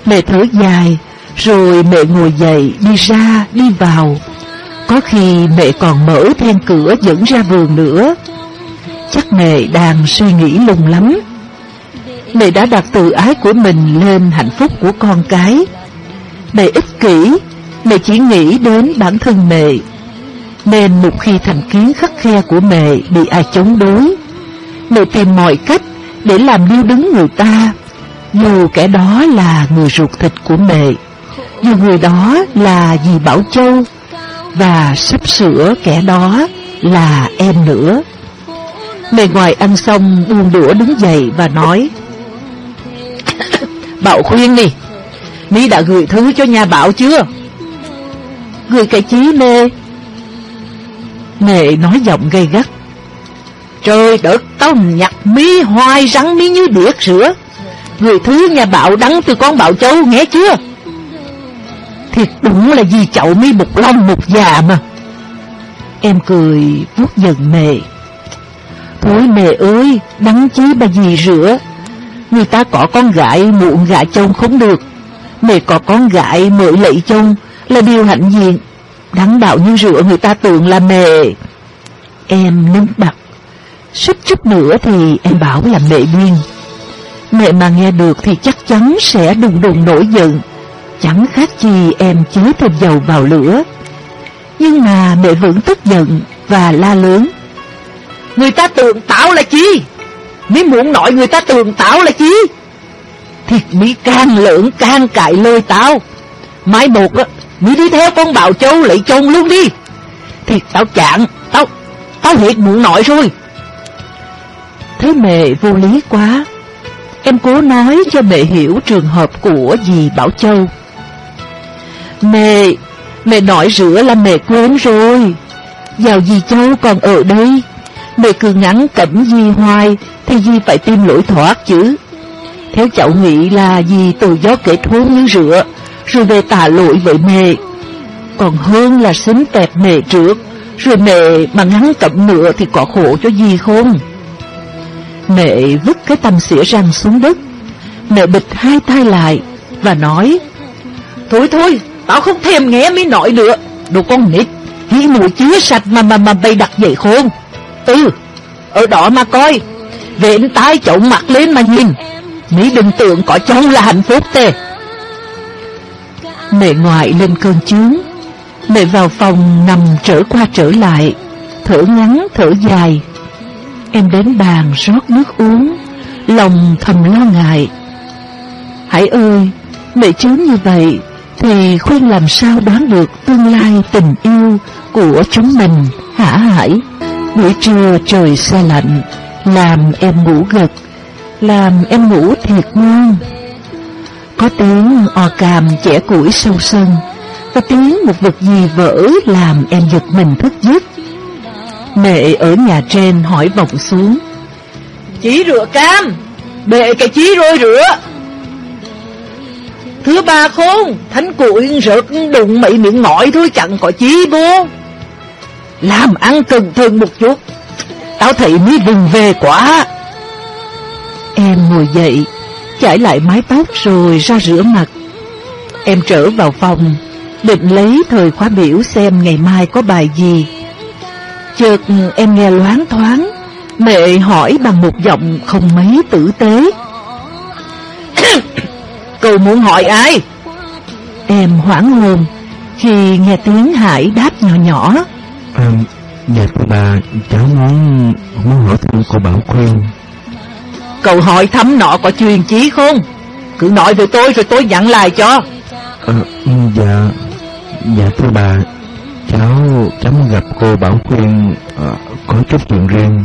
Mẹ thở dài Rồi mẹ ngồi dậy đi ra đi vào có khi mẹ còn mở then cửa dẫn ra vườn nữa. Chắc mẹ đang suy nghĩ lung lắm. Mẹ đã đặt tự ái của mình lên hạnh phúc của con cái. Mẹ ích kỷ, Mẹ chỉ nghĩ đến bản thân mẹ. Nên một khi thành kiến khắc khe của mẹ bị ai chống đối, Mẹ tìm mọi cách để làm điêu đứng người ta. Dù kẻ đó là người ruột thịt của mẹ, Dù người đó là dì Bảo Châu và sắp sửa kẻ đó là em nữa. Mẹ ngoài ăn xong, buông đũa đứng dậy và nói, Bảo khuyên đi, Mỹ đã gửi thứ cho nhà Bảo chưa? Gửi cái chí mê, Mẹ nói giọng gay gắt, Trời đất, tao nhặt mí hoài rắn mí như điếc rửa. Người thứ nhà bạo đắng từ con bạo châu nghe chưa? Thiệt đúng là di chậu mi một long một già mà. Em cười vuốt giận mẹ Thôi mẹ ơi, Đắng chí bà gì rửa. Người ta có con gái, muộn gạ chồng không được. Mẹ có con gái mới lạy chồng Là điều hạnh diện. Đắng đạo như rửa người ta tưởng là mẹ. Em nâng bặt Suýt chút nữa thì em bảo là mẹ điên. Mẹ mà nghe được thì chắc chắn sẽ đùng đùng nổi giận. Chẳng khác gì em chứa thêm dầu vào lửa. Nhưng mà mẹ vẫn tức giận và la lớn. Người ta tưởng tao là chi? Mỹ muốn nội người ta tưởng tao là chi? Thiệt Mỹ càng lượng càng cại lôi tao Mai một á Mỹ đi theo con bào châu lấy chồng luôn đi. Thiệt tao chạng Tao Tao thiệt muộn nội rồi. Thấy mẹ vô lý quá. Em cố nói cho mẹ hiểu trường hợp của dì Bảo Châu. Mẹ Mẹ nói rửa là mẹ quên rồi. Giàu dì cháu còn ở đây, Mẹ cứ ngắn cẩm dì hoài Thì dì phải tìm lỗi thoát chứ. Theo cháu nghĩ là dì từ gió kết hôn như rửa, Rồi về tả lỗi với mẹ. Còn hơn là xính tẹp mẹ trước, Rồi mẹ mà ngắn cẩm nữa Thì có khổ cho dì không? Mẹ vứt cái tầm xỉa răng xuống đất. Mẹ bịch hai tay lại Và nói, Thôi thôi Tao không thèm nghe mới nội nữa. Đồ con nít, Hí mùi chứa sạch mà mà mà bay đặt vậy khôn. Ừ Ở đó mà coi. Vện tay chậu mặt lên mà nhìn. Mỹ đừng tưởng có cháu là hạnh phúc tê. Mẹ ngoại lên cơn chướng Mẹ vào phòng nằm trở qua trở lại. Thở ngắn, thở dài. Em đến bàn rót nước uống. Lòng thầm lo ngại. Hải ơi, Mẹ chướng như vậy. Thì khuyên làm sao đoán được Tương lai tình yêu Của chúng mình, hả Hải? Buổi trưa trời xe lạnh, Làm em ngủ gật, Làm em ngủ thiệt ngon. Có tiếng o càm chẻ củi sâu sân Và tiếng một vật gì vỡ Làm em giật mình thức giấc. Mẹ ở nhà trên hỏi vọng xuống, chí rửa cam, Bệ cái chí rồi rửa. Thứ ba khôn, Thánh củi rực, đụng mị miệng ngõi thôi chẳng có chí bố. Làm ăn cần thân một chút, Tao thấy mi vùng về quá. Em ngồi dậy, Chải lại mái tóc rồi ra rửa mặt. Em trở vào phòng, Định lấy thời khóa biểu xem ngày mai có bài gì. Chợt em nghe loáng thoáng, Mẹ hỏi bằng một giọng không mấy tử tế. Cậu muốn hỏi ai? Em hoảng hồn Khi nghe tiếng Hải đáp nhỏ nhỏ. À, Dạ thưa bà Cháu muốn muốn hỏi thêm cô Bảo Khuyên. Cậu hỏi thăm nọ có truyền chí không? Cứ nói với tôi rồi tôi nhận lại cho. À, Dạ Dạ thưa bà Cháu cháu muốn gặp cô Bảo Khuyên à, Có chút chuyện riêng.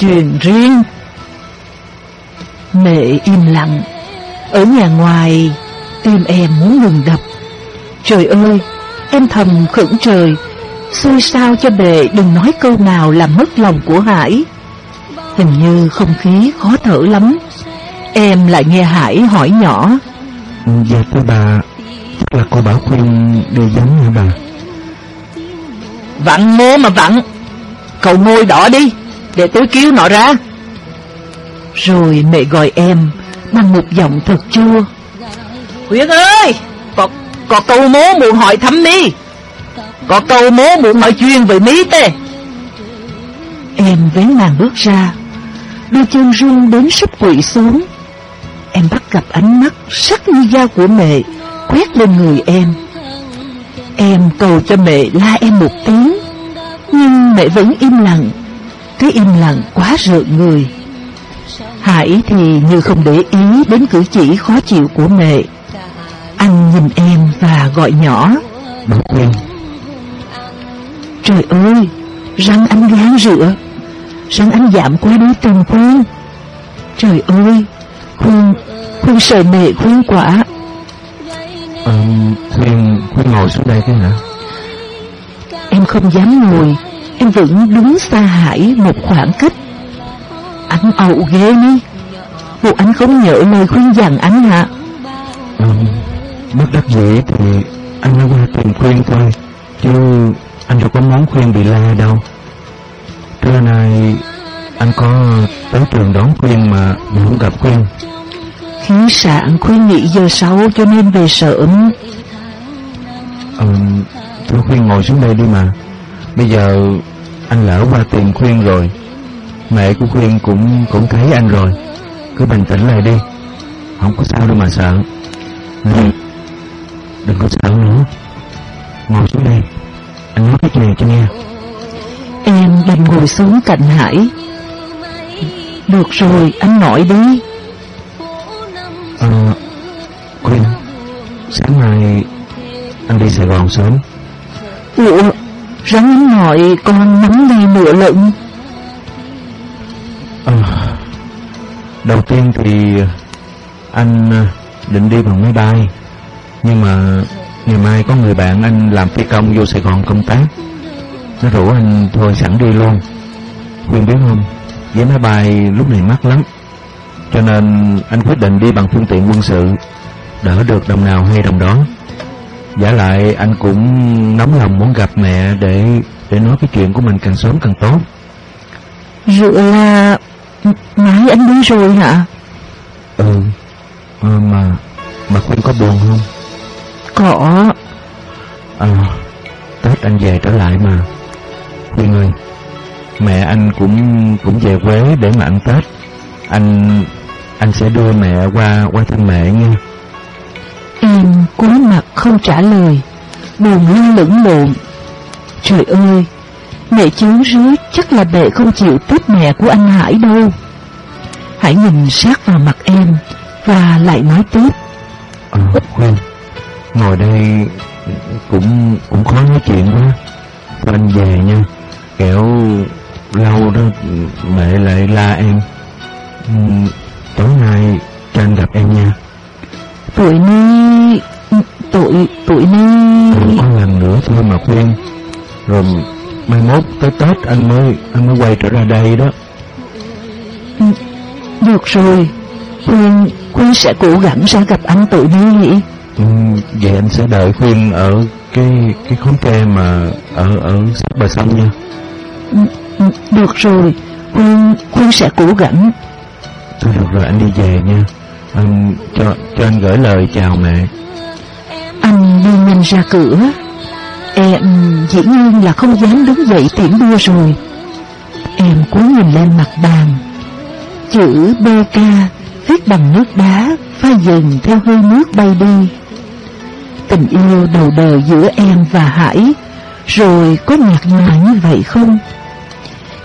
Chuyện riêng? Mẹ im lặng Ở nhà ngoài Tim em muốn ngừng đập. Trời ơi Em thầm khẩn trời. Xui sao cho bệ đừng nói câu nào làm mất lòng của Hải. Hình như không khí khó thở lắm. Em lại nghe Hải hỏi nhỏ. Dạ thưa bà Chắc là cô Bảo Khuyên đi vắng hả bà. Vặn mô mà vặn. Cậu ngồi đó đi Để tôi kêu nó ra. Rồi mẹ gọi em Bằng một giọng thật chua. Khuyên ơi! Có, có câu mố muốn hỏi thăm mi Có câu mố muốn nói chuyện với mi tê. Em vén màn bước ra. Đôi chân run đến sắp quỵ xuống. Em bắt gặp ánh mắt sắc như dao của mẹ Quét lên người em. Em cầu cho mẹ la em một tiếng Nhưng mẹ vẫn im lặng. Cái im lặng quá rợn người Hải thì như không để ý đến cử chỉ khó chịu của mẹ. Anh nhìn em và gọi nhỏ. Bảo Khuyên Trời ơi Răng anh gán rửa Răng anh giảm quá đối tình Khuyên Trời ơi Khuyên Khuyên sợ mẹ khuyên quả. À, Khuyên Khuyên ngồi xuống đây cái hả? Em không dám ngồi. Em vẫn đứng xa Hải một khoảng cách Anh ẩu ghê đi Bộ anh không nhớ lời khuyên dặn anh hả? Ừ, Bất đắc dĩ thì anh mới qua tìm khuyên thôi Chứ anh đâu có món khuyên bị la đâu. Trưa nay anh có tới trường đón khuyên mà không gặp khuyên? Khí sạn khuyên nghỉ giờ sau cho nên về sớm. Ừ, tôi khuyên ngồi xuống đây đi mà. Bây giờ anh lỡ qua tìm khuyên rồi Mẹ của khuyên cũng cũng thấy anh rồi. Cứ bình tĩnh lại đi. Không có sao đâu mà sợ. Ừ, Đừng có sợ nữa. Ngồi xuống đây. Anh nói cái gì cho nghe? Em đành ngồi xuống cạnh Hải. Được rồi anh nói đi. Ờ Khuyên Sáng mai Anh đi Sài Gòn sớm. Ủa Rắn nói con nắm đi nửa lận ờ, Đầu tiên thì Anh ờ, định đi bằng máy bay. Nhưng mà Ngày mai có người bạn anh làm phi công vô Sài Gòn công tác. Nó rủ anh thôi sẵn đi luôn. Khuyên biết không? Vé máy bay lúc này mắc lắm. Cho nên anh quyết định đi bằng phương tiện quân sự. Đỡ được đồng nào hay đồng đó. Giả lại anh cũng nóng lòng muốn gặp mẹ để để nói cái chuyện của mình càng sớm càng tốt. Rượu là Nãy anh đi rồi hả Ừ, à, mà mà Khuyên có buồn không? Có À, Tết anh về trở lại mà. Khuyên ơi, mẹ anh cũng cũng về quê để mà ăn Tết. Anh anh sẽ đưa mẹ qua qua thăm mẹ nha. Em cúi mặt không trả lời Buồn lưng lửng lộn Trời ơi Mẹ chướng rứa chắc là mẹ không chịu tiếp mẹ của anh Hải đâu Hải nhìn sát vào mặt em Và lại nói tiếp Ờ, Khuyên, ngồi đây cũng cũng khó nói chuyện quá. Thôi anh về nha. Kẻo lâu đó mẹ lại la em. Ừ, Tối nay cho anh gặp em nha. Tuổi ni Tuổi Tuổi ni Còn có lần nữa thôi mà khuyên Rồi mai mốt tới Tết anh mới anh mới quay trở ra đây đó. Được rồi. Quyên Quyên sẽ cố gắng ra gặp anh tuổi ni nhỉ? Ừ, Vậy anh sẽ đợi khuyên ở cái cái khóm tre mà ở ở sát bờ sông nha. Ừ, ừ, Được rồi. Quyên Quyên sẽ cố gắng. Thôi được rồi anh đi về nha. Anh, cho, cho anh gửi lời chào mẹ. Anh đi nhanh ra cửa Em ừ, dĩ nhiên là không dám đứng dậy tiễn đưa rồi. Em cúi nhìn lên mặt bàn. Chữ BK viết bằng nước đá Pha dần theo hơi nước bay đi. Tình yêu đầu đời giữa em và Hải, Rồi có nhạt nhòa như vậy không?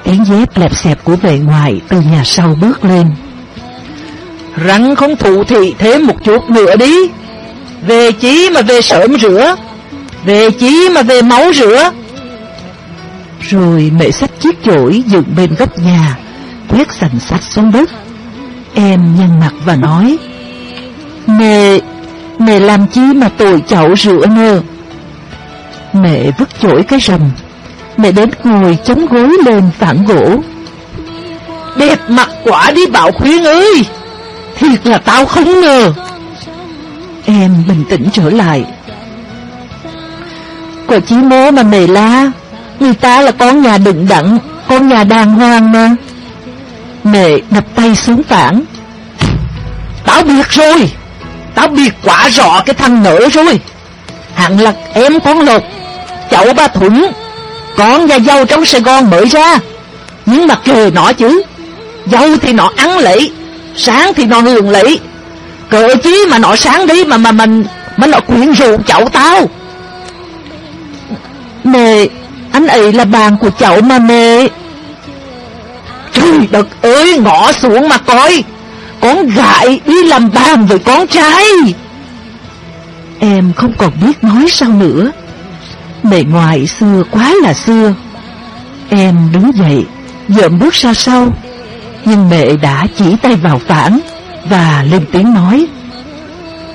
Tiếng dép lẹp xẹp của vệ ngoại từ nhà sau bước lên. Rắn không thụ thị thêm một chút nữa đi. Về chí mà về sớm rửa. Về chí mà về máu rửa. Rồi mẹ sách chiếc chổi dựng bên góc nhà Quét sành sạch xuống đất. Em nhăn mặt và nói, Mẹ Mẹ làm chi mà tội chậu rửa nơ Mẹ vứt chổi cái rầm. Mẹ đến ngồi chống gối lên phản gỗ. Đẹp mặt quả đi Bảo Khuyên ơi! Thiệt là tao không ngờ. Em bình tĩnh trở lại. Có chí mố mà nề la. Người ta là con nhà đựng đẳng Con nhà đàng hoàng mà. Mẹ đập tay xuống phản Tao biết rồi. Tao biết quả rõ cái thằng nở rồi. Hạng là em con lột. Chậu ba Thuận Con nhà dâu trong Sài Gòn mới ra. Nhưng mà kề nó chứ. Dâu thì nó ăn lấy, Sáng thì nó hưởng lấy. Cỡ chí mà nó sáng đi mà mà mình Mà nó quyện rượu chậu tao. Mẹ, Anh ấy là bạn của cháu mà mẹ. Trời đất ơi ngõ xuống mà coi. Con gái đi làm bàn với con trai. Em không còn biết nói sao nữa. Mẹ ngoại xưa quá là xưa. Em đứng dậy Dợm bước ra sau. Nhưng mẹ đã chỉ tay vào phản Và lên tiếng nói.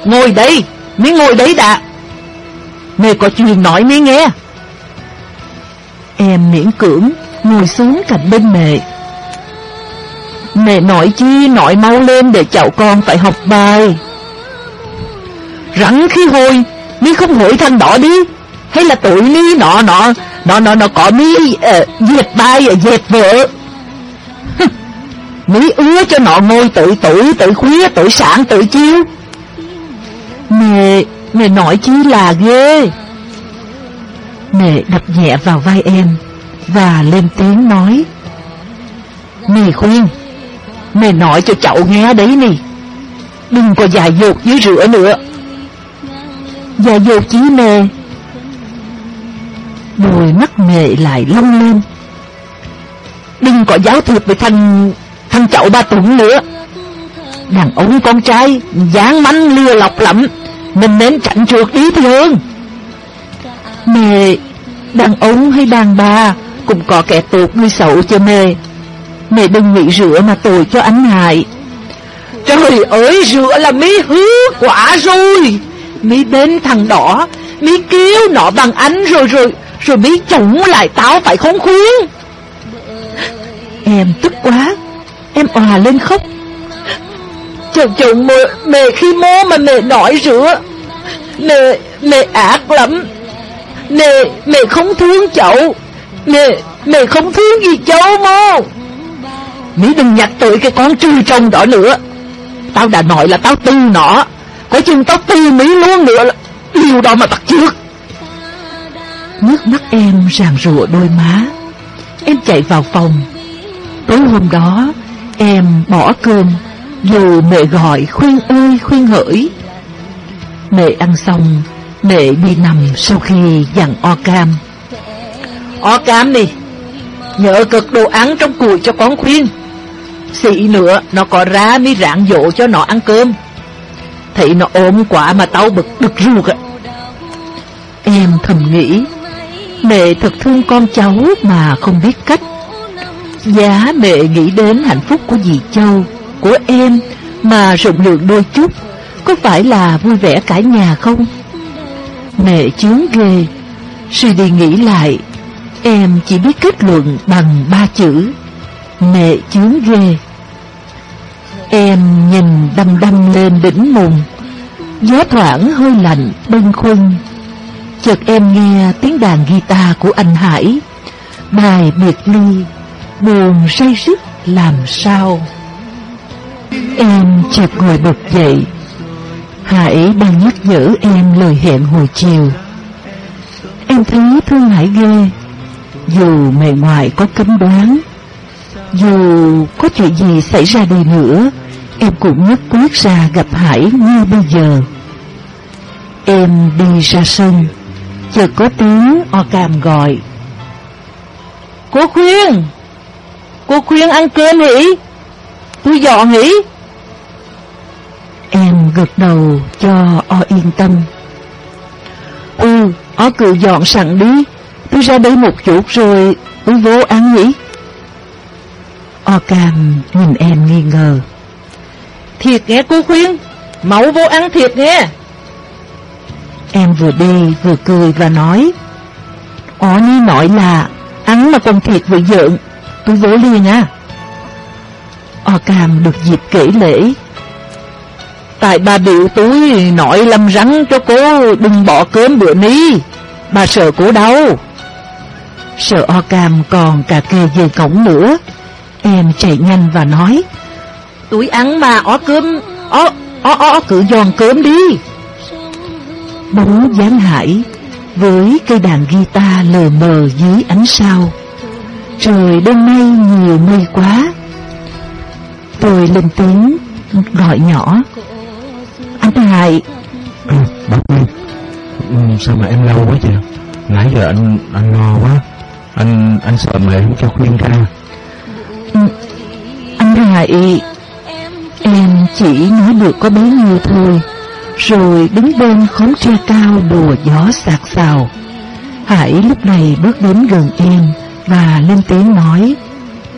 Ngồi đây, Mới ngồi đấy đã. Mẹ có chuyện nói mới nghe. Em miễn cưỡng ngồi xuống cạnh bên mẹ. Mẹ nói chi nội mau lên để cháu con phải học bài. Rắn khí hôi mi không hỏi thanh đỏ đi. Hay là tụi mi nọ nọ, nọ nọ nọ có mi uh, Dẹp bài, ờ, dẹp vợ. mi ứa cho nọ ngồi tự tuổi, tự khuya, tự sáng, tự chiêu. Mẹ, mẹ nói chi là ghê. Mẹ đập nhẹ vào vai em và lên tiếng nói. Mẹ khuyên, mẹ nói cho cháu nghe đấy nè. Đừng có dài dột dưới rửa nữa. dại dột chí mẹ. Đôi mắt mẹ lại long lên. Đừng có giáo thiệp với thằng thằng cháu ba Tuấn nữa. Đàn ông con trai dáng mánh lừa lọc lắm Mình nên tránh trượt đi thì hơn Mẹ Đàn ông hay đàn bà Cũng có kẻ tốt người xấu cho mẹ Mẹ đừng nghĩ rửa mà tội cho anh hại. Trời ơi rửa là mi hứa quả rồi. Mi đến thằng đỏ Mi kêu nó bằng anh rồi rồi Rồi mi chồng lại tao phải khốn khuyến. Em tức quá. Em òa lên khóc. Chồng chồng mẹ, mẹ khi mô mà mẹ nói rửa Mẹ, mẹ ác lắm. Mẹ, mẹ không thương cháu. Mẹ, mẹ không thương gì cháu mô Mỹ đừng nhặt tụi cái con trư trông đó nữa. Tao đã nói là tao tư nó. Có chừng tao tư Mỹ luôn nữa liều đó mà bắt trước Nước mắt em ràng rụa đôi má. Em chạy vào phòng. Tối hôm đó Em bỏ cơm dù mẹ gọi khuyên ơi khuyên hỡi. Mẹ ăn xong để đi nằm sau khi dặn o cam O cam đi Nhớ cực đồ ăn trong cùi cho con khuyên. Xị nữa, Nó có ra mi rạng dỗ cho nó ăn cơm. Thấy nó ốm quá mà tao bực bực ruột ạ. Em thầm nghĩ, Mẹ thật thương con cháu mà không biết cách. Giá mẹ nghĩ đến hạnh phúc của dì Châu, của em mà rộng lượng đôi chút, Có phải là vui vẻ cả nhà không? Mẹ chướng ghê. Suy đi nghĩ lại, Em chỉ biết kết luận bằng ba chữ. Mẹ chướng ghê. Em nhìn đăm đăm lên đỉnh mùng. Gió thoảng hơi lạnh, bâng khuâng. Chợt em nghe tiếng đàn guitar của anh Hải. Bài biệt ly, Buồn say sức làm sao? Em chợt ngồi bật dậy. Hải đang nhắc giữ em lời hẹn hồi chiều. Em thấy thương Hải ghê. Dù mẹ ngoại có cấm đoán, Dù có chuyện gì xảy ra đi nữa, Em cũng nhất quyết ra gặp Hải như bây giờ. Em đi ra sân, Chợt có tiếng o cam gọi. Cô khuyên! Cô khuyên ăn cơm hỉ? Tôi dọn hỉ? Gật đầu cho O yên tâm. Ừ, O cứ dọn sẵn đi. Tôi ra đây một chút rồi Tôi vô ăn nhỉ? O cam nhìn em nghi ngờ. Thiệt nghe cô khuyên Mẫu vô ăn thiệt nghe. Em vừa đi vừa cười và nói O ni nói là Ăn mà còn thiệt với giỡn Tôi vô liền à O cam được dịp kể lễ Tại bà biểu túi nói lâm rắn cho cô đừng bỏ cơm bữa ní. Bà sợ cô đau. Sợ o cam còn cả kê về cổng nữa. Em chạy nhanh và nói Túi ăn mà ó cơm Ó, ó, ó cứ giòn cơm đi. Bóng dáng hải Với cây đàn guitar lờ mờ dưới ánh sao. Trời đêm nay nhiều mây quá. Tôi lên tiếng gọi nhỏ anh Hải Bác Nguyên ừ, Sao mà em lâu quá vậy? Nãy giờ anh anh lo quá. Anh anh sợ mẹ không cho khuyên ra. Ừ, Anh Hải Em chỉ nói được có bấy nhiêu thôi. Rồi đứng bên khóm tre cao đùa gió sạc sào. Hải lúc này bước đến gần em Và lên tiếng nói.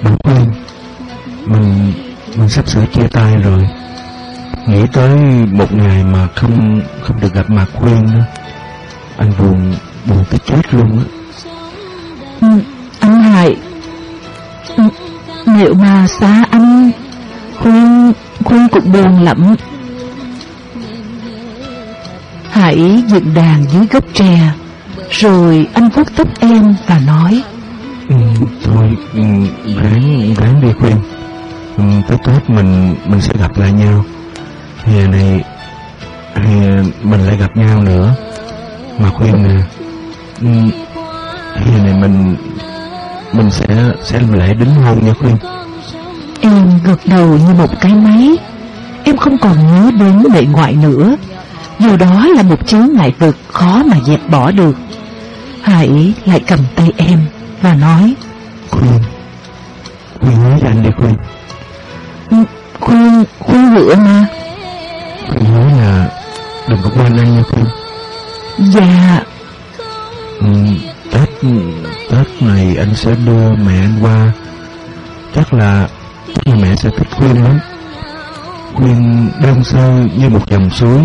Bác Nguyên Mình mình sắp sửa chia tay rồi Nghĩ tới một ngày mà không không được gặp mặt Quyên nữa Anh buồn, buồn tới chết luôn á. Ừ, Nếu mà xa anh Khuyên Khuyên cũng buồn lắm. Hãy dựng đàn dưới gốc tre Rồi anh vuốt tóc em và nói ừ, Thôi ừ, ráng ráng đi khuyên ừ, Tới Tết mình mình sẽ gặp lại nhau Hè này Hè mình lại gặp nhau nữa. Mà khuyên nè ừ, Hè này mình Mình sẽ sẽ lễ đính hôn nha khuyên. Em gật đầu như một cái máy. Em không còn nhớ đến lệ ngoại nữa. Dù đó là một chướng ngại vực khó mà dẹp bỏ được. Hãy lại cầm tay em và nói Khuyên Khuyên nói cho anh đi Khuyên. "Ừ, Khuyên, khuyên rửa mà Đừng có quên anh nha Khuyên Dạ, ừ, Tết Tết này anh sẽ đưa mẹ anh qua. Chắc là Chắc là mẹ sẽ thích Khuyên lắm. Khuyên đơn sơ như một dòng suối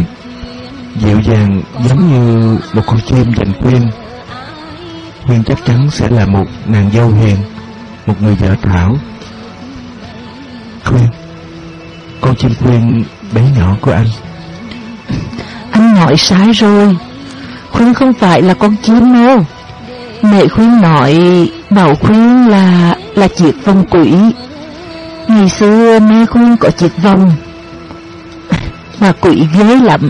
Dịu dàng giống như một con chim dành Khuyên Khuyên chắc chắn sẽ là một nàng dâu hiền Một người vợ thảo. Khuyên Con chim Khuyên bé nhỏ của anh anh nói sai rồi. Khuyên không phải là con chim đâu. Mẹ Khuyên nói Bảo Khuyên là là chiếc vòng quỷ. Ngày xưa mẹ Khuyên có chiếc vòng. Mà quỷ ghế lắm.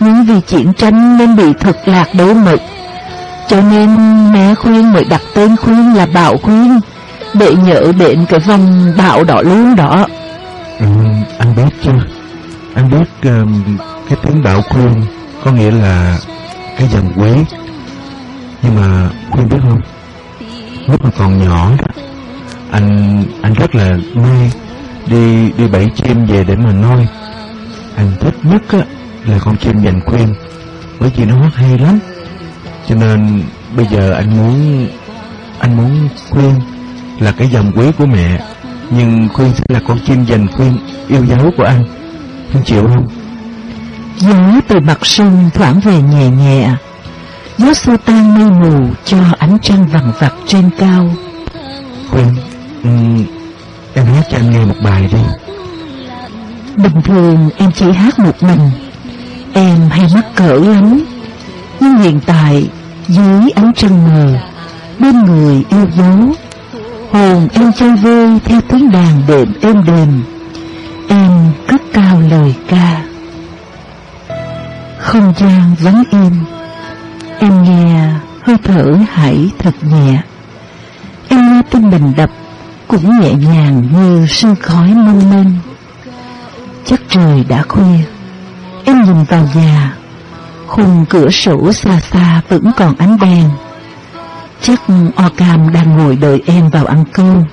Nhưng vì chiến tranh nên bị thực lạc đối mực. Cho nên mẹ Khuyên mới đặt tên Khuyên là Bảo Khuyên Để nhớ đến cái vòng bảo đỏ luôn đó. Ừ, Anh biết chưa? Anh biết um, cái tiếng đạo khuyên Có nghĩa là cái dòng quý Nhưng mà Khuyên biết không? Lúc mà còn nhỏ Anh anh rất là mê Đi đi bẫy chim về để mà nuôi Anh thích nhất á Là con chim dành khuyên Bởi vì nó hót hay lắm. Cho nên bây giờ anh muốn Anh muốn khuyên Là cái dòng quý của mẹ, Nhưng khuyên sẽ là con chim dành khuyên Yêu dấu của anh. Anh chịu không? Gió từ mặt sông thoảng về nhẹ nhẹ. Gió xua tan mây mù cho ánh trăng vằng vặc trên cao. Khuyên um, Em hát cho anh nghe một bài đi. Bình thường em chỉ hát một mình. Em hay mắc cỡ lắm. Nhưng hiện tại Dưới ánh trăng mờ Bên người yêu dấu Hồn em chơi vơi Theo tiếng đàn đệm êm đềm. Em cất cao lời ca không gian vắng im. Em nghe hơi thở hãy thật nhẹ. Em nghe tim mình đập Cũng nhẹ nhàng như sương khói mông mênh Chắc trời đã khuya. Em nhìn vào nhà. Khung cửa sổ xa xa vẫn còn ánh đèn. Chắc Ocam đang ngồi đợi em vào ăn cơm.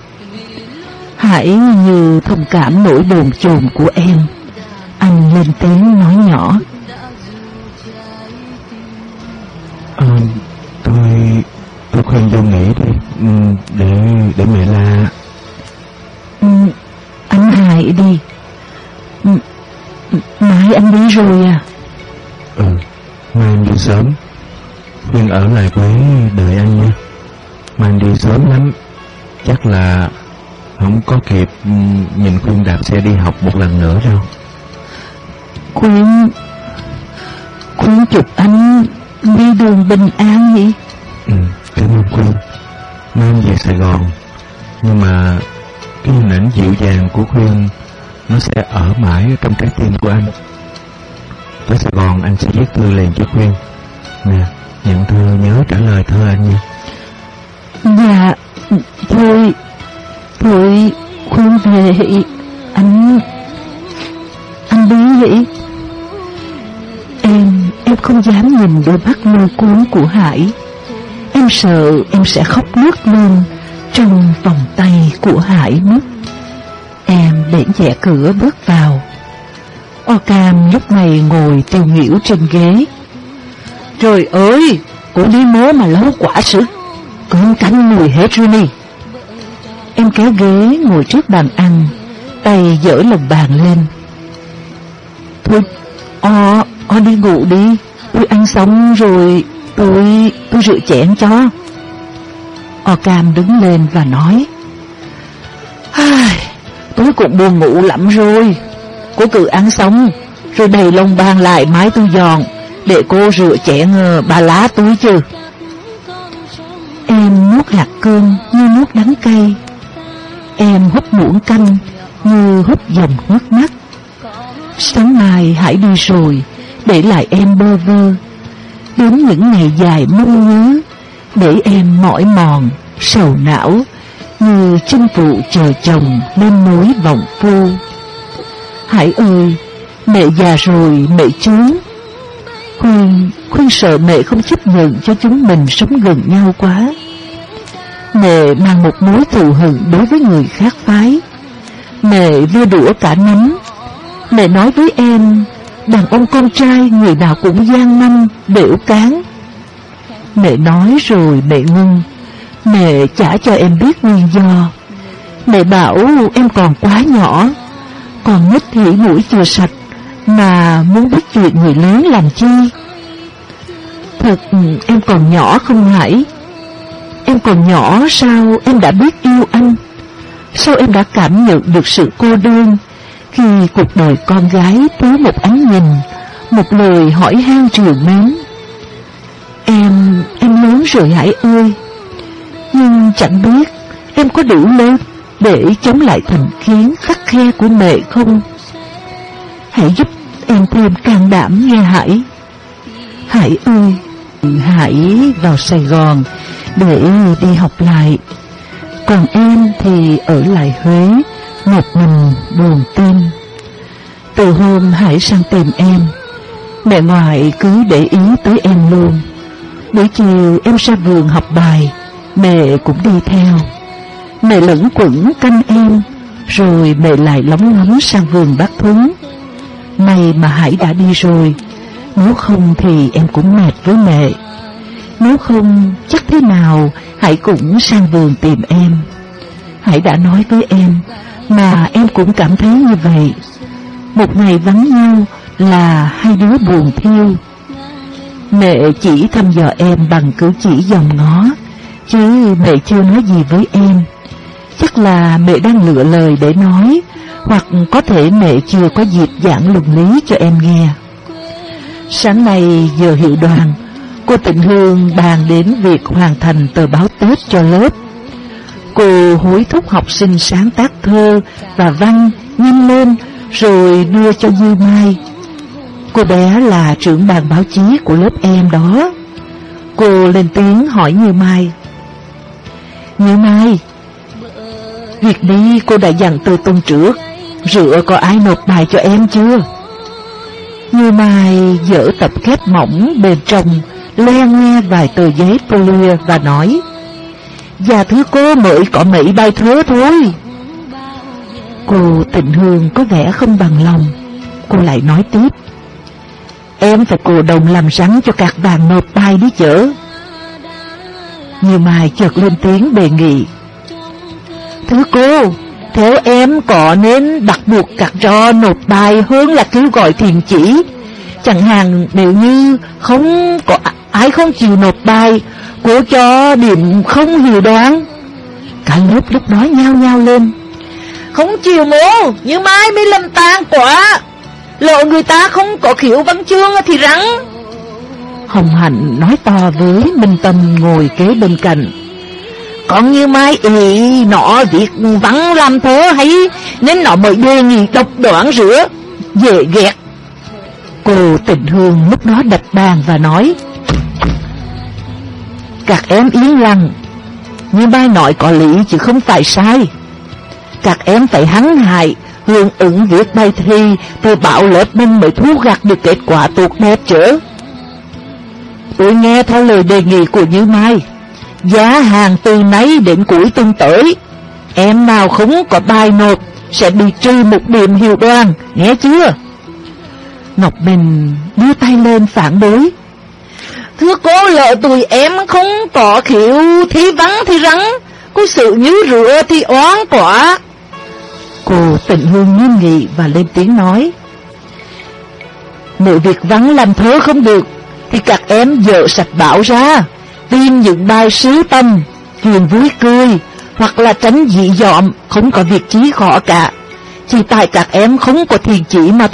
Hãy như thông cảm nỗi bồn chồn của em. Anh lên tiếng nói nhỏ. Tôi tôi khuyên dâu nghỉ đi. Ừ, để để mẹ la. Ừ, Anh Hải đi. Ừ, Mai anh đi rồi à. Ừ mai anh đi sớm. Khuyên ở lại với đợi anh nha. Mai anh đi sớm lắm. Chắc là không có kịp nhìn khuyên đạp xe đi học một lần nữa đâu. Khuyên Khuyên chụp anh đi đường bình an nhỉ ừ cảm ơn mai anh về sài gòn. Nhưng mà cái hình ảnh dịu dàng của khuyên nó sẽ ở mãi trong trái tim của anh. Tới sài gòn anh sẽ viết thư liền cho khuyên nè nhận thư nhớ trả lời thơ anh nha. Dạ Thôi Thôi Khuyên về. Anh Anh đi vậy Em Em không dám nhìn đôi mắt lôi cuốn của Hải. Em sợ em sẽ khóc nước lên Trong vòng tay của Hải mất. Em để nhẹ cửa bước vào. O Cam lúc này ngồi tiêu nghỉu trên ghế. Trời ơi Cô đi mớ mà lâu quả sự. Cơn cánh mùi hết rồi nè. Em kéo ghế ngồi trước bàn ăn Tay dở lồng bàn lên. Thôi O, con đi ngủ đi Tôi ăn xong rồi Tôi, tôi rửa chén cho O Cam đứng lên và nói tôi cũng buồn ngủ lắm rồi. Cô cứ ăn xong, rồi đầy lông bàn lại mái tôi dọn, để cô rửa chén ờ, bà lá túi chứ. Em nuốt lạc cơm như nuốt đắng cay. Em hút muỗng canh như hút dòng nước mắt. Sáng mai hãy đi rồi, để lại em bơ vơ. Đến những ngày dài mong nhớ, để em mỏi mòn, sầu não, như chân phụ chờ chồng lên núi vọng phu. Hải ơi, mẹ già rồi mẹ chú. Khuyên, khuyên sợ mẹ không chấp nhận cho chúng mình sống gần nhau quá. Mẹ mang một mối thù hận đối với người khác phái. Mẹ vơ đũa cả nắm. Mẹ nói với em, đàn ông con trai người nào cũng gian manh, biểu cán. Mẹ nói rồi mẹ ngưng, mẹ chả cho em biết nguyên do. Mẹ bảo em còn quá nhỏ, còn nít hỉ mũi chưa sạch, mà muốn biết chuyện người lớn làm chi. Thật em còn nhỏ không hãy Em còn nhỏ sao em đã biết yêu anh Sao em đã cảm nhận được sự cô đơn khi cuộc đời con gái thiếu một ánh nhìn Một lời hỏi han triều mến. Em, em lớn rồi Hải ơi? Nhưng chẳng biết em có đủ lớn Để chống lại thành kiến khắc khe của mẹ không? Hãy giúp em thêm can đảm nghe Hải. Hải ơi Hải vào Sài Gòn để đi học lại. Còn em thì ở lại Huế. Một mình buồn tim Từ hôm Hải sang tìm em, Mẹ ngoại cứ để ý tới em luôn. Buổi chiều em ra vườn học bài, Mẹ cũng đi theo. Mẹ lẫn quẩn canh em, Rồi mẹ lại lóng ngóng sang vườn bác Thuấn May mà Hải đã đi rồi, Nếu không thì em cũng mệt với mẹ. Nếu không, chắc thế nào Hải cũng sang vườn tìm em. Hải đã nói với em mà em cũng cảm thấy như vậy. Một ngày vắng nhau Là hai đứa buồn thiêu. Mẹ chỉ thăm dò em bằng cử chỉ dòng ngó, Chứ mẹ chưa nói gì với em. Chắc là mẹ đang lựa lời để nói, Hoặc có thể mẹ chưa có dịp giảng luận lý cho em nghe. Sáng nay giờ hiệu đoàn, Cô Tịnh Hương bàn đến việc hoàn thành tờ báo Tết cho lớp. Cô hối thúc học sinh sáng tác thơ và văn nhanh lên rồi đưa cho Dư Mai. Cô bé là trưởng bàn báo chí của lớp em đó. Cô lên tiếng hỏi Như Mai. Như Mai, việc đi cô đã dặn từ tuần trước, rửa có ai nộp bài cho em chưa? Như Mai dỡ tập kép mỏng bên trong le nghe vài tờ giấy polia và nói và thứ cô mới có mấy bài thơ thôi. Cô tịnh hương có vẻ không bằng lòng. Cô lại nói tiếp. Em phải cổ đồng làm rắn cho các bạn nộp bài đi chở nhiều mài chợt lên tiếng đề nghị. Thưa cô Theo em có nên đặt buộc các trò nộp bài hơn là kêu gọi thiền chỉ. Chẳng hạn nếu như không có ai không chịu nộp bài, cô cho điểm không hiểu đoán. Cả lớp lúc đó nhao nhao lên. Không chịu mô, như mai mới lâm tàn quả. Lộ người ta không có khiếu văn chương thì rắn. Hồng Hạnh nói to với Minh Tâm ngồi kế bên cạnh. Còn như mai ý nọ việc vắng làm thế hay nên nó mới đề nghị độc đoạn rửa, dễ ghét. Cô tình hương lúc đó đập bàn và nói các em yên lặng. Như bài nội có lý chứ không phải sai. Các em phải hắn hại Hưởng ứng việc bài thi Thì bảo lớp mình mới thu gặt được kết quả tốt đẹp chứ. Tôi nghe theo lời đề nghị của Như Mai, Giá hàng từ nấy đến cuối tuần tới, Em nào không có bài nộp Sẽ bị trừ một điểm hiệu đoàn, Nghe chưa? Ngọc Bình đưa tay lên phản đối. Thưa cố lợi tụi em không có kiểu thi vắng thì rắn, có sự như rửa thì oán quả. Cô tịnh hương nghiêm nghị và lên tiếng nói. Nếu việc vắng làm thớ không được, thì các em dỡ sạch bảo ra, tìm những bài sứ tâm, Hiền vui cười, hoặc là tránh dị dọm, không có việc chí khó cả. Chỉ tại các em không có thiền chỉ mà